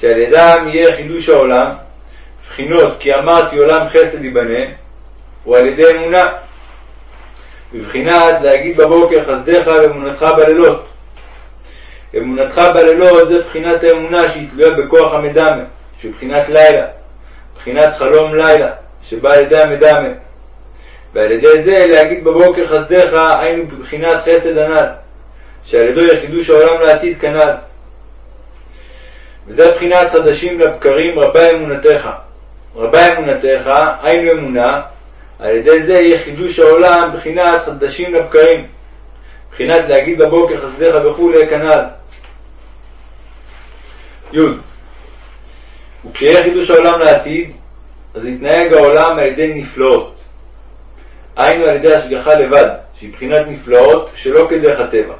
שעל ידם יהיה חידוש העולם, בחינות כי אמרתי עולם חסד ייבנה, הוא על ידי אמונה. בבחינת להגיד בבוקר חסדיך ואמונתך בלילות. אמונתך בלילות זה בחינת האמונה שהיא תלויה בכוח המדמה, שהוא בחינת לילה, בחינת חלום לילה, שבא על ידי המדמה. ועל ידי זה להגיד בבוקר חסדיך היינו בבחינת חסד הנ"ל, שעל ידו יחידוש העולם לעתיד כנ"ל. וזה בחינת חדשים לבקרים רבה אמונתך. רבה אמונתך, היינו אמונה, על ידי זה יהיה חידוש העולם בחינת חדשים לבקרים. בחינת להגיד בבוקר חסדיך וכולי כנ"ל. י. וכשיהיה חידוש העולם לעתיד, אז יתנהג העולם על ידי נפלאות. היינו על ידי השגחה לבד, שהיא בחינת נפלאות שלא כדרך הטבע.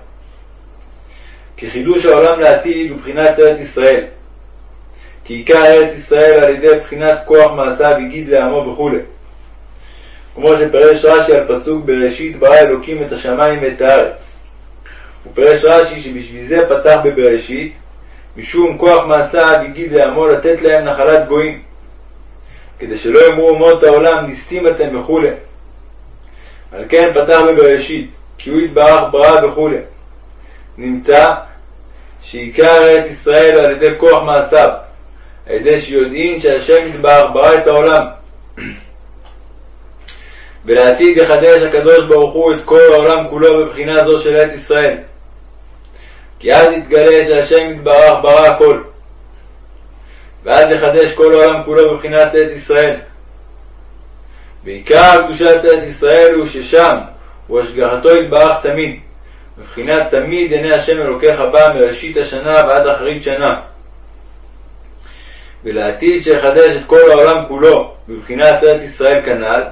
כי חידוש העולם לעתיד הוא בחינת ארץ ישראל. כי עיקר ארץ ישראל על ידי בחינת כוח מעשיו הגיד לעמו וכו'. כמו שפרש רש"י על פסוק בראשית ברא אלוקים את השמיים ואת הארץ. ופרש רש"י שבשביל זה פתח בבראשית, משום כוח מעשיו הגיד לעמו לתת להם נחלת גויים. כדי שלא יאמרו אומות העולם נסתים אתם וכו'. על כן פתח בבראשית, כי הוא יתברך ברא וכו'. נמצא שעיקר ארץ ישראל על ידי כוח מעשיו, על ידי שיודעים שהשם יתברך ברא את העולם. ולעתיד יחדש הקדוש ברוך הוא את כל העולם כולו בבחינה זו של ארץ ישראל. כי אז יתגלה שהשם יתברך ברא הכל. ואז יחדש כל העולם כולו בבחינת ארץ ישראל. ועיקר קדושת ארץ ישראל הוא ששם הוא השגחתו יתברך תמיד, מבחינת תמיד עיני השם אלוקיך בא מראשית השנה ועד אחרית שנה. ולעתיד שיחדש את כל העולם כולו בבחינת ארץ ישראל כנ"ל,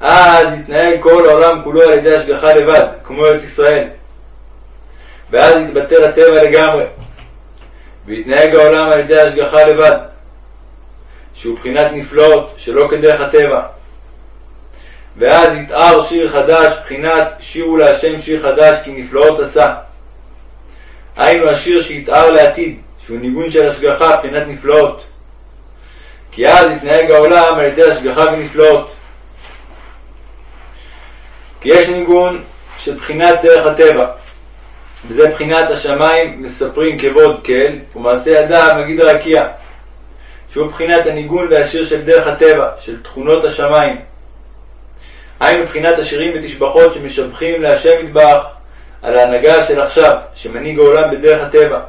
אז יתנהג כל העולם כולו על ידי השגחה לבד, כמו ארץ ישראל. ואז יתבטל הטבע לגמרי, ויתנהג העולם על ידי השגחה לבד, שהוא בחינת נפלאות שלא כדרך הטבע. ואז יתאר שיר חדש, בחינת שירו להשם שיר חדש כי נפלאות עשה. היינו השיר שיתאר לעתיד, שהוא ניגון של השגחה, בחינת נפלאות. כי אז יתנהג העולם על ידי השגחה ונפלאות. כי יש ניגון של בחינת דרך הטבע, וזה בחינת השמיים מספרים כבוד כל, ומעשה ידיו מגיד רקיע, שהוא בחינת הניגון והשיר של דרך הטבע, של תכונות השמיים. היינו בחינת השירים ותשבחות שמשבחים להשם יתברך על ההנהגה של עכשיו, שמנהיג העולם בדרך הטבע.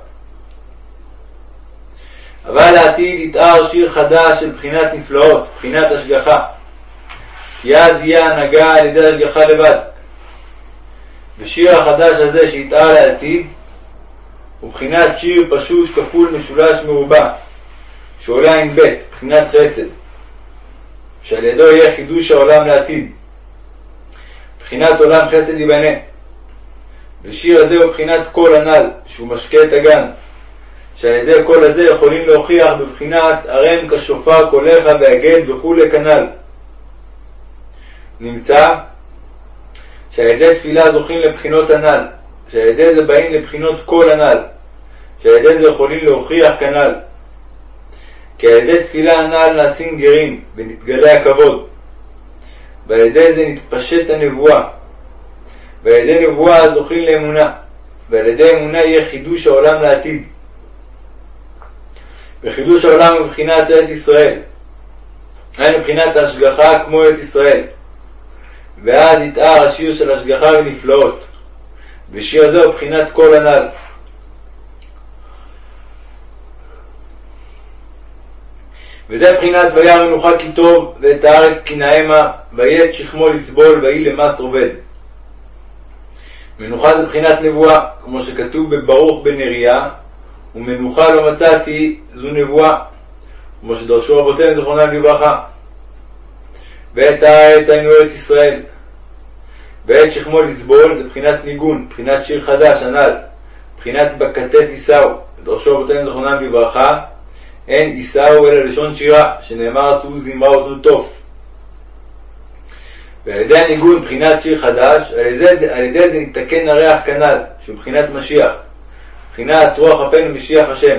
אבל לעתיד יתאר שיר חדש של בחינת נפלאות, בחינת השגחה. כי אז יהיה הנהגה על ידי השגחה לבד. ושיר החדש הזה שיתאר לעתיד הוא בחינת שיר פשוט כפול משולש מרובע, שעולה עם ב', בחינת חסד, שעל ידו יהיה חידוש העולם לעתיד. בחינת עולם חסד ייבנה. ושיר הזה הוא בחינת קול הנ"ל, שהוא משקה את הגן, שעל ידי קול הזה יכולים להוכיח בבחינת הרם כשופר קולך והגד וכולי כנ"ל. נמצא שעל ידי תפילה זוכים לבחינות הנ"ל, שעל ידי זה באים לבחינות קול הנ"ל, שעל ידי זה יכולים להוכיח כנ"ל. כי על ידי תפילה הנ"ל נעשים גרים ונתגלה הכבוד, ועל ידי זה נתפשט הנבואה, ועל ידי נבואה זוכים לאמונה, ועל ידי אמונה יהיה חידוש העולם לעתיד. וחידוש העולם הוא מבחינת ארץ ישראל. היינו מבחינת ההשגחה כמו ארץ ישראל. ואז יתאר השיר של השגחה ונפלאות. ושיר הזה הוא בחינת כל הנ"ל. וזה בחינת וירא מנוחה כי טוב, ואת הארץ כי נאמה, ויהיה את שכמו לסבול, ויהי למס עובד. מנוחה זה בחינת נבואה, כמו שכתוב בברוך בנריה, ומנוחה לא מצאתי, זו נבואה, כמו שדרשו רבותינו זכרונם לברכה. ואת הארץ היינו ארץ ישראל. ואת שכמו לסבול זה בחינת ניגון, בחינת שיר חדש, הנ"ל, בחינת בכתף יישאו, דרשו רבותינו זכרונם לברכה, אין יישאו אלא לשון שירה, שנאמר עשו זמרה ותנו תוף. ועל ידי הניגון בחינת שיר חדש, על ידי, על ידי זה נתקן הריח כנ"ל, שהוא בחינת משיח, בחינת רוח אפינו משיח השם.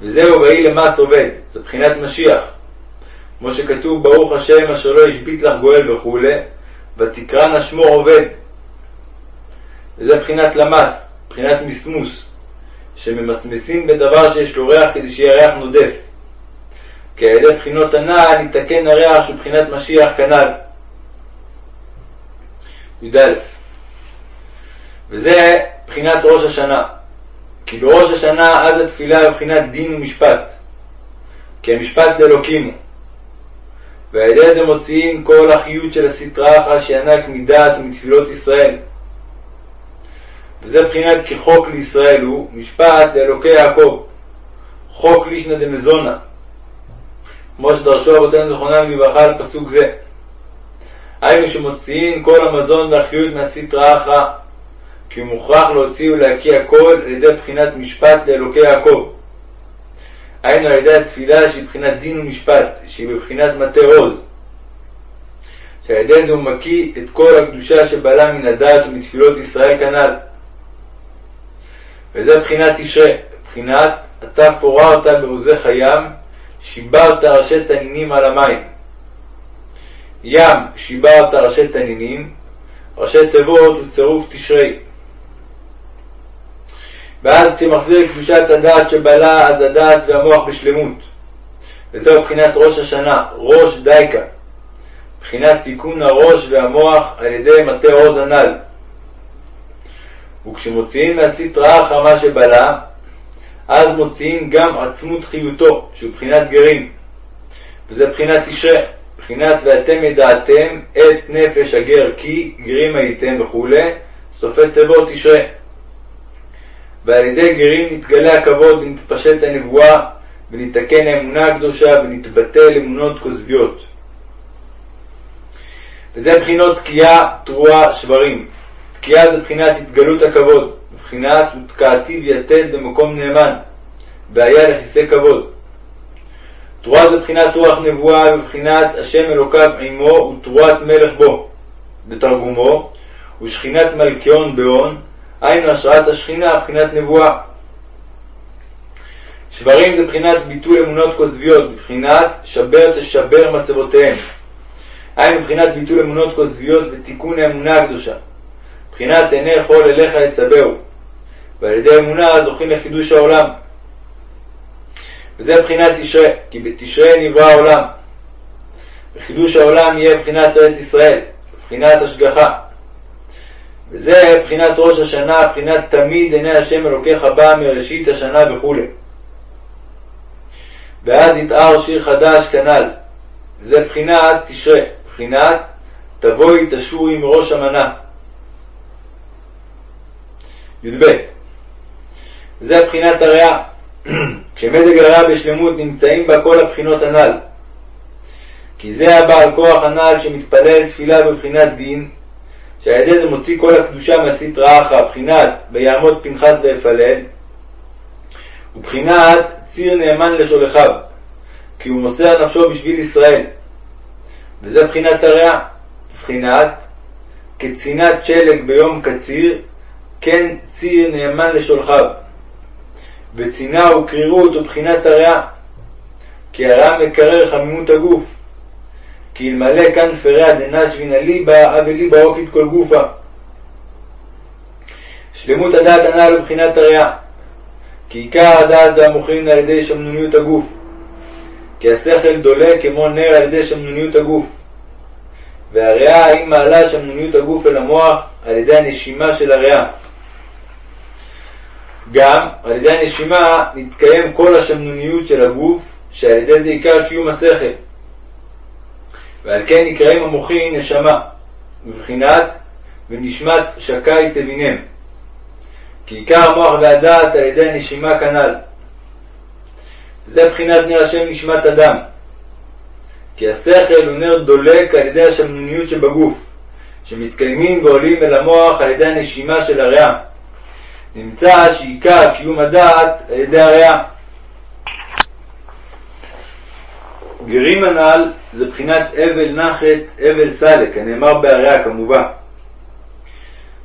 וזהו ויהי למס עובד, זה בחינת משיח. כמו שכתוב ברוך השם אשר לא השבית לך גואל וכולי, ותקרא נשמו עובד. וזה בחינת למס, בחינת מסמוס, שממסמסים בדבר שיש לו ריח כדי שיהיה ריח נודף. כי על ידי בחינות הנעל ניתקן הריח של בחינת משיח כנ"ל. י"א וזה בחינת ראש השנה. כי בראש השנה אז התפילה בבחינת דין ומשפט. כי המשפט לאלוקים הוא. ועל ידי זה מוציאים כל החיות של הסטרא אחרא שינק מדעת ומתפילות ישראל. וזה בחינת כחוק לישראל הוא משפט לאלוקי יעקב, חוק לישנא דמזונה, כמו שדרשו אבותינו זכרונם לברכה על פסוק זה. היינו שמוציאים כל המזון והחיות מהסטרא אחרא, כי הוא מוכרח להוציא ולהקיע כל על ידי בחינת משפט לאלוקי יעקב. היינו על ידי התפילה שהיא בחינת דין ומשפט, שהיא בבחינת מטה עוז. שעל ידי זה הוא מקיא את כל הקדושה שבעלה מן הדעת ומתפילות ישראל כנ"ל. וזה בחינת תשרה, בחינת אתה פוררת בעוזך הים, שיברת ראשי תנינים על המים. ים שיברת ראשי תנינים, ראשי תיבות וצירוף תשרי. ואז כשמחזיר קדושת הדעת שבעלה, אז הדעת והמוח בשלמות. וזהו בחינת ראש השנה, ראש דייקה. בחינת תיקון הראש והמוח על ידי מטה עוז הנ"ל. וכשמוציאים מהסטרא אחר מה שבלע, אז מוציאים גם עצמות חיותו, שהוא בחינת גרים. וזה בחינת תשרה, בחינת ואתם ידעתם את נפש הגר כי גרים הייתם וכולי, סופי תיבות תשרה. ועל ידי גרים נתגלה הכבוד ונתפשט הנבואה ונתקן האמונה הקדושה ונתבטל אמונות כוזביות. וזה בחינות תקיעה, תרועה, שברים. תקיעה זה בחינת התגלות הכבוד, בחינת ותקעתיו יתד במקום נאמן, והיה לכיסא כבוד. תרועה זה בחינת רוח נבואה, ובחינת השם אלוקיו עמו ותרועת מלך בו. בתרגומו, ושכינת מלכיון בהון, היינו השראת השכינה, בחינת נבואה. שברים זה בחינת ביטול אמונות כוזביות, בבחינת שבר תשבר מצבותיהם. היינו בחינת ביטול אמונות כוזביות ותיקון האמונה הקדושה. בחינת עיני כל אליך יסבהו. ועל ידי אמונה זוכים לחידוש העולם. וזה בחינת תשרה, כי בתשרה נברא העולם. וחידוש העולם יהיה בחינת ארץ ישראל, בחינת השגחה. וזה בחינת ראש השנה, בחינת תמיד עיני השם אלוקיך בא מראשית השנה וכו'. ואז יתאר שיר חדש כנ"ל. זה בחינת תשרה, בחינת תבואי תשורי מראש המנה. י"ב זה בחינת הריאה. כשמזג הריאה בשלמות נמצאים בה כל הבחינות הנ"ל. כי זה הבעל כוח הנ"ל שמתפלל תפילה בבחינת דין, שעל ידי זה מוציא כל הקדושה מהסטרא אחרא, בחינת ויעמוד פנחס ויפלל, ובחינת ציר נאמן לשולחיו, כי הוא מוסר נפשו בשביל ישראל. וזה בחינת הריאה, בחינת כצינת שלג ביום קציר, כן ציר נאמן לשולחיו. וצינה וקרירות ובחינת הריאה, כי הרע מקרר חמימות הגוף. כי אלמלא כאן פריה דנשבין אליבא, אבליבא אוקית כל גופה. שלמות הדעת הנ"ל ובחינת הריאה. כי עיקר הדעת והמוחין על ידי שמנוניות הגוף. כי השכל דולה כמו נר על ידי שמנוניות הגוף. והריאה היא מעלה שמנוניות הגוף אל המוח על ידי הנשימה של הריאה. גם על ידי הנשימה נתקיים כל השמנוניות של הגוף, שעל ידי זה עיקר קיום השכל. ועל כן נקראים המוחין נשמה, בבחינת ונשמת שקי תבינם. כי עיקר המוח והדעת על ידי הנשימה כנ"ל. זה בחינת נר השם נשמת אדם. כי השכל הוא נר דולק על ידי השמנוניות שבגוף, שמתקיימים ועולים אל המוח על ידי הנשימה של הריאה. נמצא שעיקר קיום הדעת על ידי הריאה. גרים הנ"ל זה בחינת אבל נחת, אבל סלק, הנאמר בהריאה כמובן.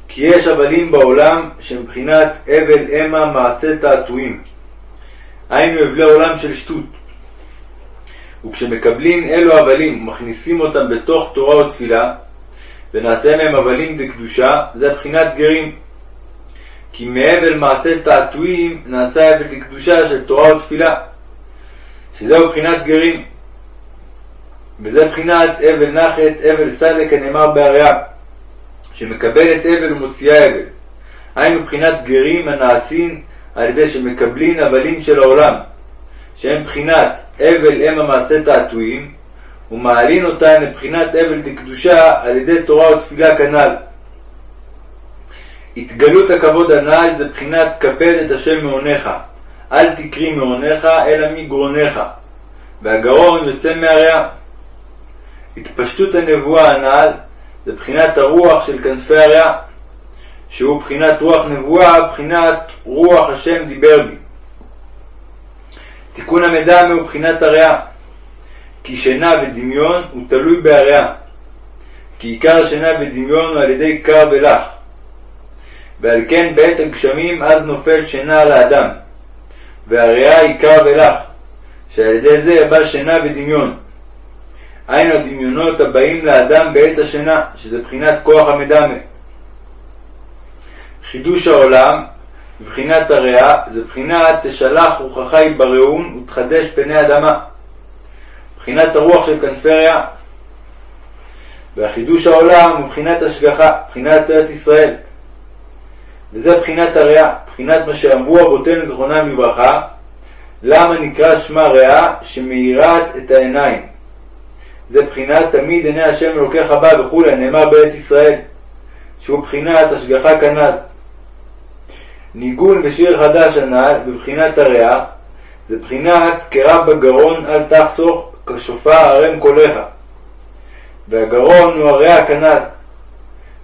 כי יש הבלים בעולם שהם בחינת אבל המה מעשה תעתועים. היינו הבלי עולם של שטות. וכשמקבלים אלו הבלים ומכניסים אותם בתוך תורה ותפילה, ונעשה מהם הבלים דקדושה, זה בחינת גרים. כי מהבל מעשה תעתועים נעשה אבל דקדושה של תורה ותפילה, שזהו בחינת גרים. וזה בחינת אבל נחת, אבל סלק הנאמר בהריאה, שמקבלת אבל ומוציאה אבל. היינו בחינת גרים הנעשים על ידי שמקבלין הבלין של העולם, שהם בחינת אבל אם המעשה תעתועים, ומעלין אותן לבחינת אבל דקדושה על ידי תורה ותפילה כנ"ל. התגלות הכבוד הנ"ל זה בחינת כבד את השם מעונך, אל תקרי מעונך אלא מגרונך, והגרון יוצא מהריאה. התפשטות הנבואה הנ"ל זה בחינת הרוח של כנפי הריאה, שהוא בחינת רוח נבואה, בחינת רוח השם דיבר בי. תיקון המדם הוא בחינת הריאה, כי שינה ודמיון הוא תלוי בהריאה, כי עיקר שינה ודמיון הוא על ידי קר ולח. ועל כן בעת הגשמים אז נופל שינה על האדם, והריאה היא קר ולח, שעל ידי זה בא שינה ודמיון. היינו הדמיונות הבאים לאדם בעת השינה, שזה בחינת כוח המדמה. חידוש העולם, בחינת הריאה, זה בחינת תשלח רוחך יברעון ותחדש פני אדמה. בחינת הרוח של כנפי ריאה. והחידוש העולם הוא בחינת השגחה, בחינת ארץ ישראל. וזה בחינת הריאה, בחינת מה שאמרו אבותינו זכרונם לברכה, למה נקרא שמה ריאה? שמאירת את העיניים. זה בחינת תמיד עיני השם אלוקיך בא וכולי, נאמר בארץ ישראל, שהוא בחינת השגחה כנ"ל. ניגון בשיר חדש הנ"ל, בבחינת הריאה, זה בחינת קרב בגרון אל תחסוך, כשופר ערם קולך. והגרון הוא הריאה כנ"ל.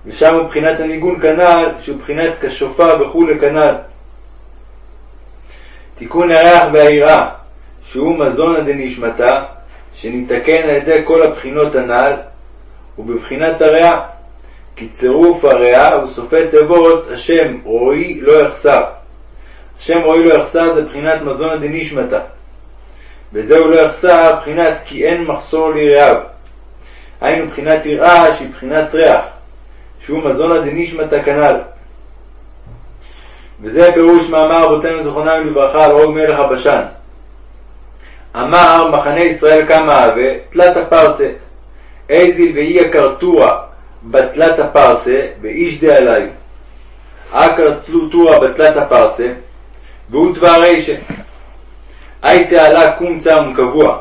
ושם בחינת הניגון כנ"ל, שהוא בחינת כשופר וכולי כנ"ל. תיקון הריח והיראה, שהוא מזון דנשמתה, שניתקן על ידי כל הבחינות הנ"ל, ובבחינת הריאה, כי צירוף הריאה הוא סופי תיבות השם רועי לא יחסר. השם רועי לא יחסר זה בחינת מזון דנשמתה. וזהו לא יחסר בחינת כי אין מחסור ליראיו. היינו בחינת יראה שהיא בחינת ריח, שהוא מזון דנשמתה כנ"ל. וזה פירוש מאמר אבותינו זכרונם לברכה על רוג מלך הבשן. אמר מחנה ישראל כמה אהבה, תלת הפרסה, איזיל ואי הקרטורה בתלת הפרסה, ואיש דעלי. הקרטורה בתלת הפרסה, והוא דבר רישה. אי תעלה קום צם קבוע.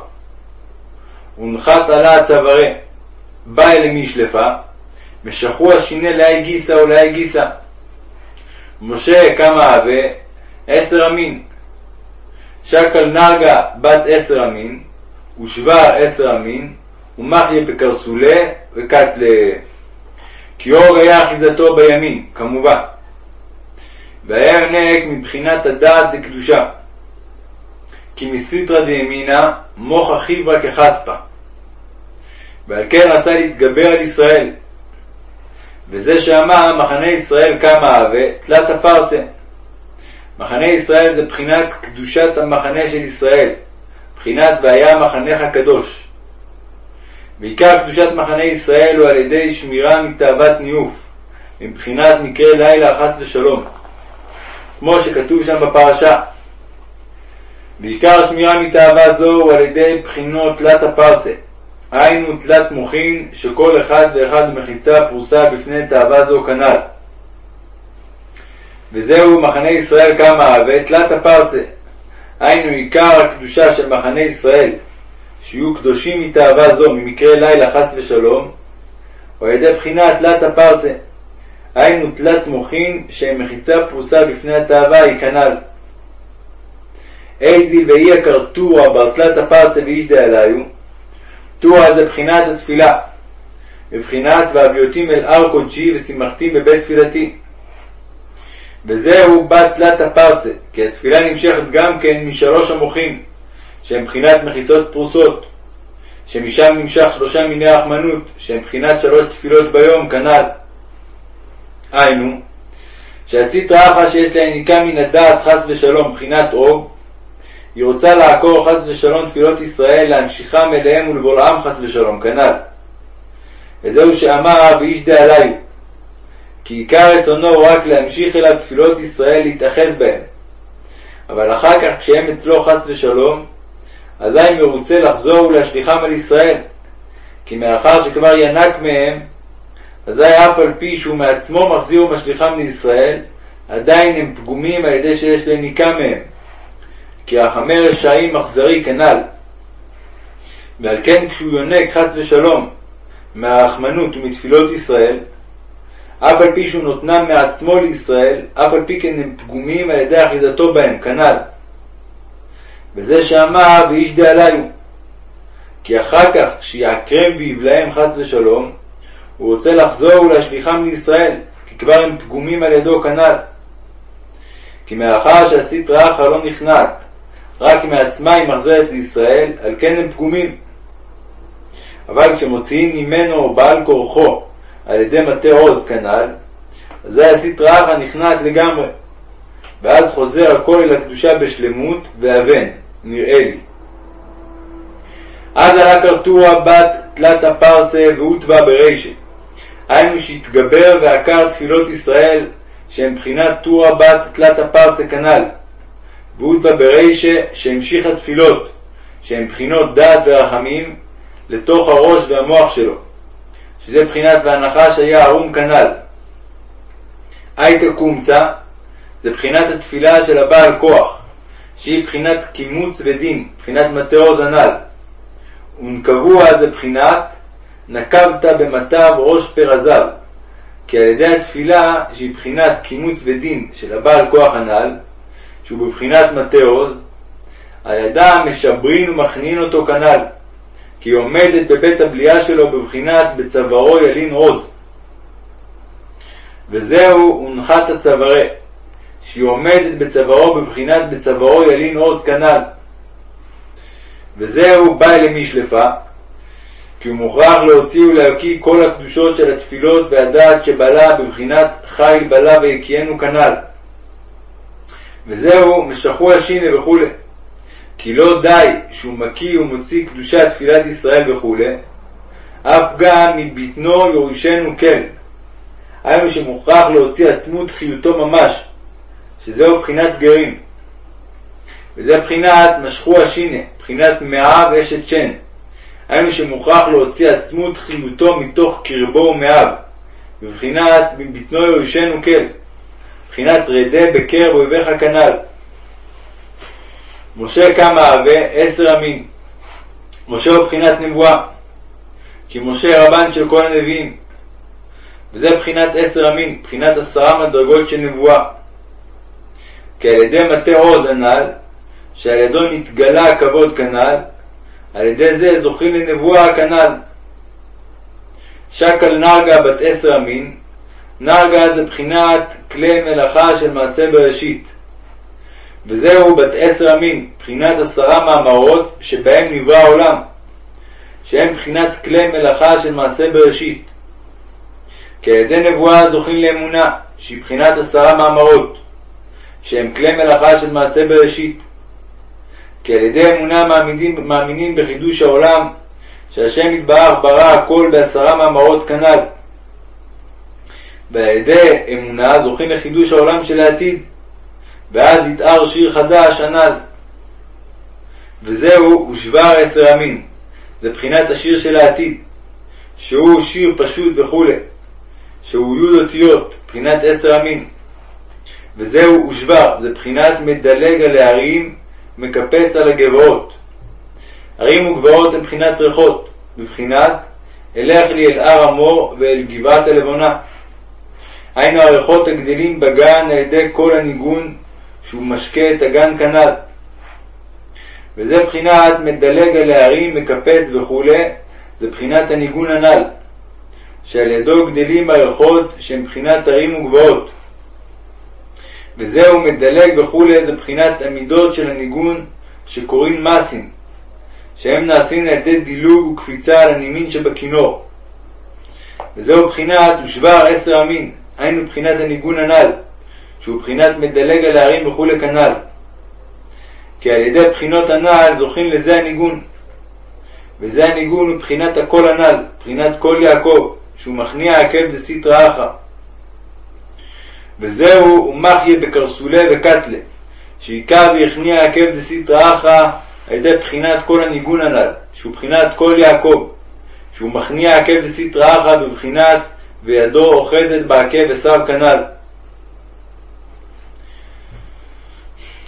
ונחת עלה הצווארה, בא אל משלפה, משכו השינה לאי גיסא ולאי גיסא. משה כמה אהבה, עשר אמין. שקל נגה בת עשר אמין, ושבר עשר אמין, ומחיה בקרסולה וקטלה. כי אור היה אחיזתו בימין, כמובן. והיה יונק מבחינת הדעת דקדושה. כי מסיתרא דימינה מוך חיברא כחספא. ועל כן רצה להתגבר על ישראל. וזה שאמר מחנה ישראל כמה אהבה, תלת הפרסה. מחנה ישראל זה בחינת קדושת המחנה של ישראל, בחינת והיה מחנך קדוש. ועיקר קדושת מחנה ישראל הוא על ידי שמירה מתאוות ניאוף, מבחינת מקרה לילה חס ושלום, כמו שכתוב שם בפרשה. ועיקר שמירה מתאווה זו הוא על ידי בחינות תלת הפרסה, היינו תלת מוחין שכל אחד ואחד מחיצה פרוסה בפני תאווה זו כנ"ל. וזהו מחנה ישראל כמה ותלת הפרסה. היינו עיקר הקדושה של מחנה ישראל, שיהיו קדושים מתאווה זו ממקרה לילה חס ושלום, או על ידי בחינת תלת הפרסה. היינו תלת מוחין שהם מחיצה פרוסה בפני התאווה היא כנ"ל. איזי ואי הקרטורה בר תלת הפרסה ואיש דעליו, טורה זה בחינת התפילה, בבחינת והביאותים אל הר קודשי ושימחתי בבית תפילתי. וזהו בת תלת הפרסה, כי התפילה נמשכת גם כן משלוש המוחים, שהם בחינת מחיצות פרוסות, שמשם נמשך שלושה מיני רחמנות, שהם בחינת שלוש תפילות ביום, כנ"ל. היינו, שעשית רעך שיש לה יניקה מן הדעת חס ושלום, בחינת אוב, היא רוצה לעקור חס ושלום תפילות ישראל, להמשיכם אליהם ולבולעם חס ושלום, כנ"ל. וזהו שאמר ואיש דעליו, כי עיקר רצונו הוא רק להמשיך אליו תפילות ישראל להתאחז בהם. אבל אחר כך כשהם אצלו חס ושלום, אזי מרוצה לחזור ולהשליחם על ישראל. כי מאחר שכבר ינק מהם, אזי אף על פי שהוא מעצמו מחזיר ומשליחם לישראל, עדיין הם פגומים על ידי שיש להם ניקה מהם. כי החמר רשעים אכזרי כנ"ל. ועל כן כשהוא יונק חס ושלום מהרחמנות ומתפילות ישראל, אף על פי שהוא נותנם מעצמו לישראל, אף על פי כן הם פגומים על ידי אחיזתו בהם, כנ"ל. וזה שאמר ואיש דעליו. כי אחר כך, כשיעקרם ויבלעם חס ושלום, הוא רוצה לחזור ולהשליחם לישראל, כי כבר הם פגומים על ידו כנ"ל. כי מאחר שעשית רעך לא נכנעת, רק מעצמה היא מחזרת לישראל, על כן הם פגומים. אבל כשמוציאים ממנו בעל כורחו על ידי מטה עוז כנ"ל, אזי הסטרא אחרא נכנעת לגמרי. ואז חוזר הכל אל הקדושה בשלמות ואבן, נראה לי. אז עלה קרטורה בת תלת הפרסה והוטבע ברישה. היינו שהתגבר ועקר תפילות ישראל שהם בחינת טורה בת תלת הפרסה כנ"ל. והוטבע ברישה שהמשיך התפילות שהם בחינות דעת ורחמים לתוך הראש והמוח שלו. שזה בחינת והנחש היה ערום כנ"ל. הייתה קומצא זה בחינת התפילה של הבעל כוח, שהיא בחינת קימוץ ודין, בחינת מטאור זנ"ל. ונקבוע זה בחינת נקבת במטב ראש פרזיו, כי על ידי התפילה, שהיא בחינת קימוץ ודין של הבעל כוח הנ"ל, שהוא בבחינת מטאוז, על ידה משברין ומכנין אותו כנ"ל. כי היא עומדת בבית הבליעה שלו בבחינת בצווארו ילין עוז. וזהו הונחת הצווארי, שהיא עומדת בצווארו בבחינת בצווארו ילין עוז כנ"ל. וזהו בא אל המשלפה, כי הוא מוכרח להוציא ולהקיא כל הקדושות של התפילות והדעת שבלה בבחינת חיל בלה והקיאנו כנ"ל. וזהו משכו השינה וכו'. כי לא די שהוא מקיא ומוציא קדושת תפילת ישראל וכו', אף גם מבטנו יורישנו כל. היינו שמוכרח להוציא עצמות חיותו ממש, שזהו בחינת גרים. וזה בחינת משכו השינה, בחינת מאב אשת שן. היינו שמוכרח להוציא עצמות חיותו מתוך קרבו ומאב, בבחינת מבטנו יורישנו כל. בחינת רדה בקרב אויביך כנ"ל. משה כמה אבה עשר עמים. משה הוא בחינת נבואה, כי משה רבן של כל הנביאים. וזה בחינת עשר עמים, בחינת עשרה מדרגות של נבואה. כי על ידי מטה עוז הנ"ל, שעל ידו נתגלה הכבוד כנ"ל, על ידי זה זוכים לנבואה כנ"ל. שקל נרגה בת עשר עמין, נרגה זה בחינת כלי מלאכה של מעשה בראשית. וזהו בת עשר עמים, בחינת עשרה מאמרות שבהם נברא העולם, שהם בחינת כלי מלאכה של מעשה בראשית. כי על ידי נבואה זוכים לאמונה, שהיא בחינת עשרה מאמרות, שהם כלי מלאכה של מעשה בראשית. כי על ידי אמונה מאמינים, מאמינים בחידוש העולם, שהשם יתברך ברא הכל בעשרה מאמרות כנ"ל. ועל ידי אמונה זוכים לחידוש העולם של העתיד, ואז יתאר שיר חדש הנ"ל. וזהו ושבר עשר ימים, זה בחינת השיר של העתיד, שהוא שיר פשוט וכולי, שהוא י' אותיות, בחינת עשר ימים. וזהו ושבר, זה בחינת מדלג על הערים, מקפץ על הגבעות. ערים וגבעות הן בחינת ריחות, בבחינת אלך לי אל הר המור ואל גבעת הלבונה. היינו הריחות הגדלים בגן על ידי כל הניגון שהוא משקה את הגן כנ"ל. וזה בחינת מדלג על הערים, מקפץ וכו', זה בחינת הניגון הנ"ל, שעל ידו גדלים הריחות שהם בחינת ערים וגבעות. וזהו מדלג וכו', זה בחינת המידות של הניגון שקוראים מסים, שהם נעשים על ידי דילוג וקפיצה על הנימין שבכינור. וזהו בחינת ושבר עשר המין, היינו בחינת הניגון הנ"ל, שהוא בחינת מדלג על הערים וכולי כנ"ל. כי על ידי בחינות הנ"ל זוכים לזה הניגון. וזה הניגון הוא בחינת הקול הנ"ל, בחינת קול יעקב, שהוא מכניע עקב דסיטרא אחא. וזהו ומחיה בקרסולי וקטלה, שעיקר ויכניע עקב דסיטרא אחא על ידי בחינת כל הניגון הנ"ל, שהוא בחינת קול יעקב, שהוא מכניע עקב דסיטרא אחא בבחינת וידו אוחזת בעקב עשיו כנ"ל.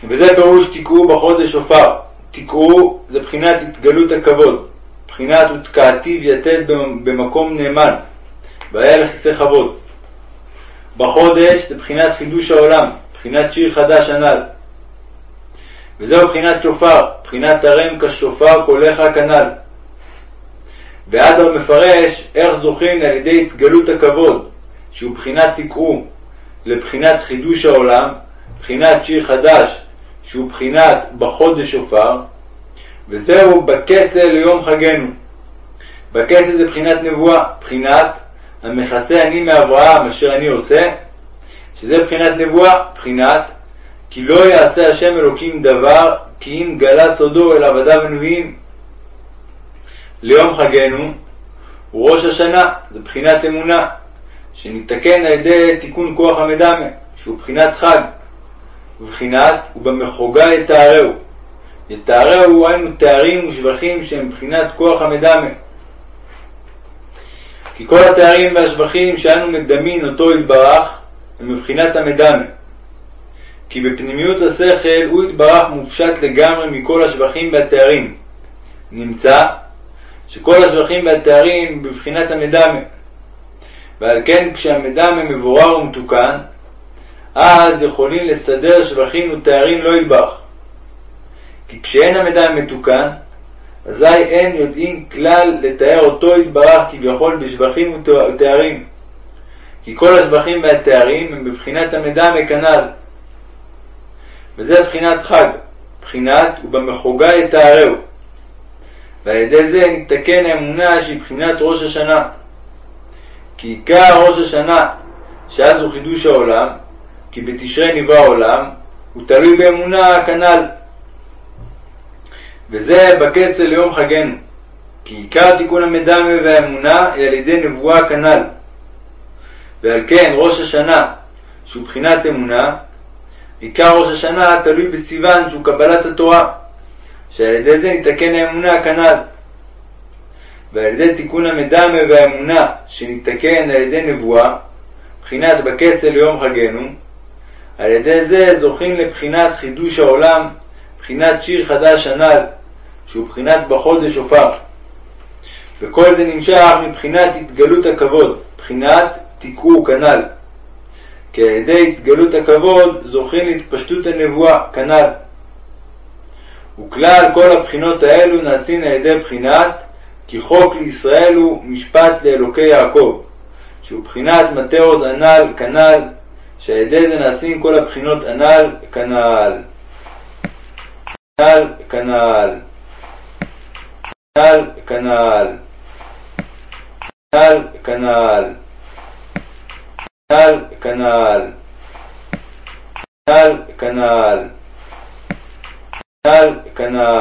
וזה פירוש תקעו בחודש שופר. תקעו זה בחינת התגלות הכבוד, בחינת ותקעתיו יתד במקום נאמן, והיה לכיסא כבוד. בחודש זה בחינת חידוש העולם, בחינת שיר חדש הנ"ל. וזהו בחינת שופר, בחינת הרם כשופר קולך כנ"ל. ואדר מפרש איך זוכים על ידי התגלות הכבוד, שהוא בחינת תקעו, לבחינת חידוש העולם, בחינת שיר חדש, שהוא בחינת בחודש שופר, וזהו בכסה ליום חגנו. בכסה זה בחינת נבואה, בחינת המכסה אני מאברהם אשר אני עושה, שזה בחינת נבואה, בחינת כי לא יעשה השם אלוקים דבר, כי אם גלה סודו אל עבדיו הנביאים. ליום חגנו הוא ראש השנה, זה בחינת אמונה, שניתקן על ידי תיקון כוח המדמה, שהוא בחינת חג. ובחינת ובמחוגה יתארהו. יתארהו היינו תארים ושבחים שהם בחינת כוח המדמה. כי כל התארים והשבחים שאנו מדמין אותו יתברך הם מבחינת המדמה. כי בפנימיות השכל הוא יתברך מופשט לגמרי מכל השבחים והתארים. נמצא שכל השבחים והתארים בבחינת המדמה. ועל כן כשהמדמה מבורר ומתוקן, אז יכולים לסדר שבחים ותארים לא ילבח. כי כשאין המידע מתוקן, אזי אין יודעים כלל לתאר אותו יתברך כביכול בשבחים ותארים. כי כל השבחים והתארים הם בבחינת המדמה כנ"ל. וזה בחינת חג, בחינת ובמחוגה יתארהו. ועל ידי זה נתקן האמונה שהיא בחינת ראש השנה. כי עיקר ראש השנה, שאז הוא חידוש העולם, כי בתשרי נברא העולם, הוא תלוי באמונה כנ"ל. וזה בכסל ליום חגנו. כי עיקר תיקון המדמה והאמונה היא על ידי נבואה כנ"ל. ועל כן ראש השנה, שהוא בחינת אמונה, עיקר ראש השנה תלוי בסיוון שהוא קבלת התורה, שעל ידי זה נתקן האמונה כנ"ל. ועל ידי תיקון המדמה והאמונה שנתקן על ידי נבואה, בחינת בכסל ליום חגנו, על ידי זה זוכים לבחינת חידוש העולם, בחינת שיר חדש הנ"ל, שהוא בחינת בחודש שופר. וכל זה נמשך מבחינת התגלות הכבוד, בחינת תיקרו כנ"ל. כי על ידי התגלות הכבוד זוכים להתפשטות הנבואה כנ"ל. וכלל כל הבחינות האלו נעשין על ידי בחינת כי חוק לישראל הוא משפט לאלוקי יעקב, שהוא בחינת מטאוס הנ"ל כנ"ל, שעל ידי זה נעשים כל הבחינות הנ"ל כנ"ל. כנ"ל כנ"ל. כנ"ל כנ"ל. כנ"ל כנ"ל. כנ"ל כנ"ל. כנ"ל כנ"ל. כנ"ל כנ"ל.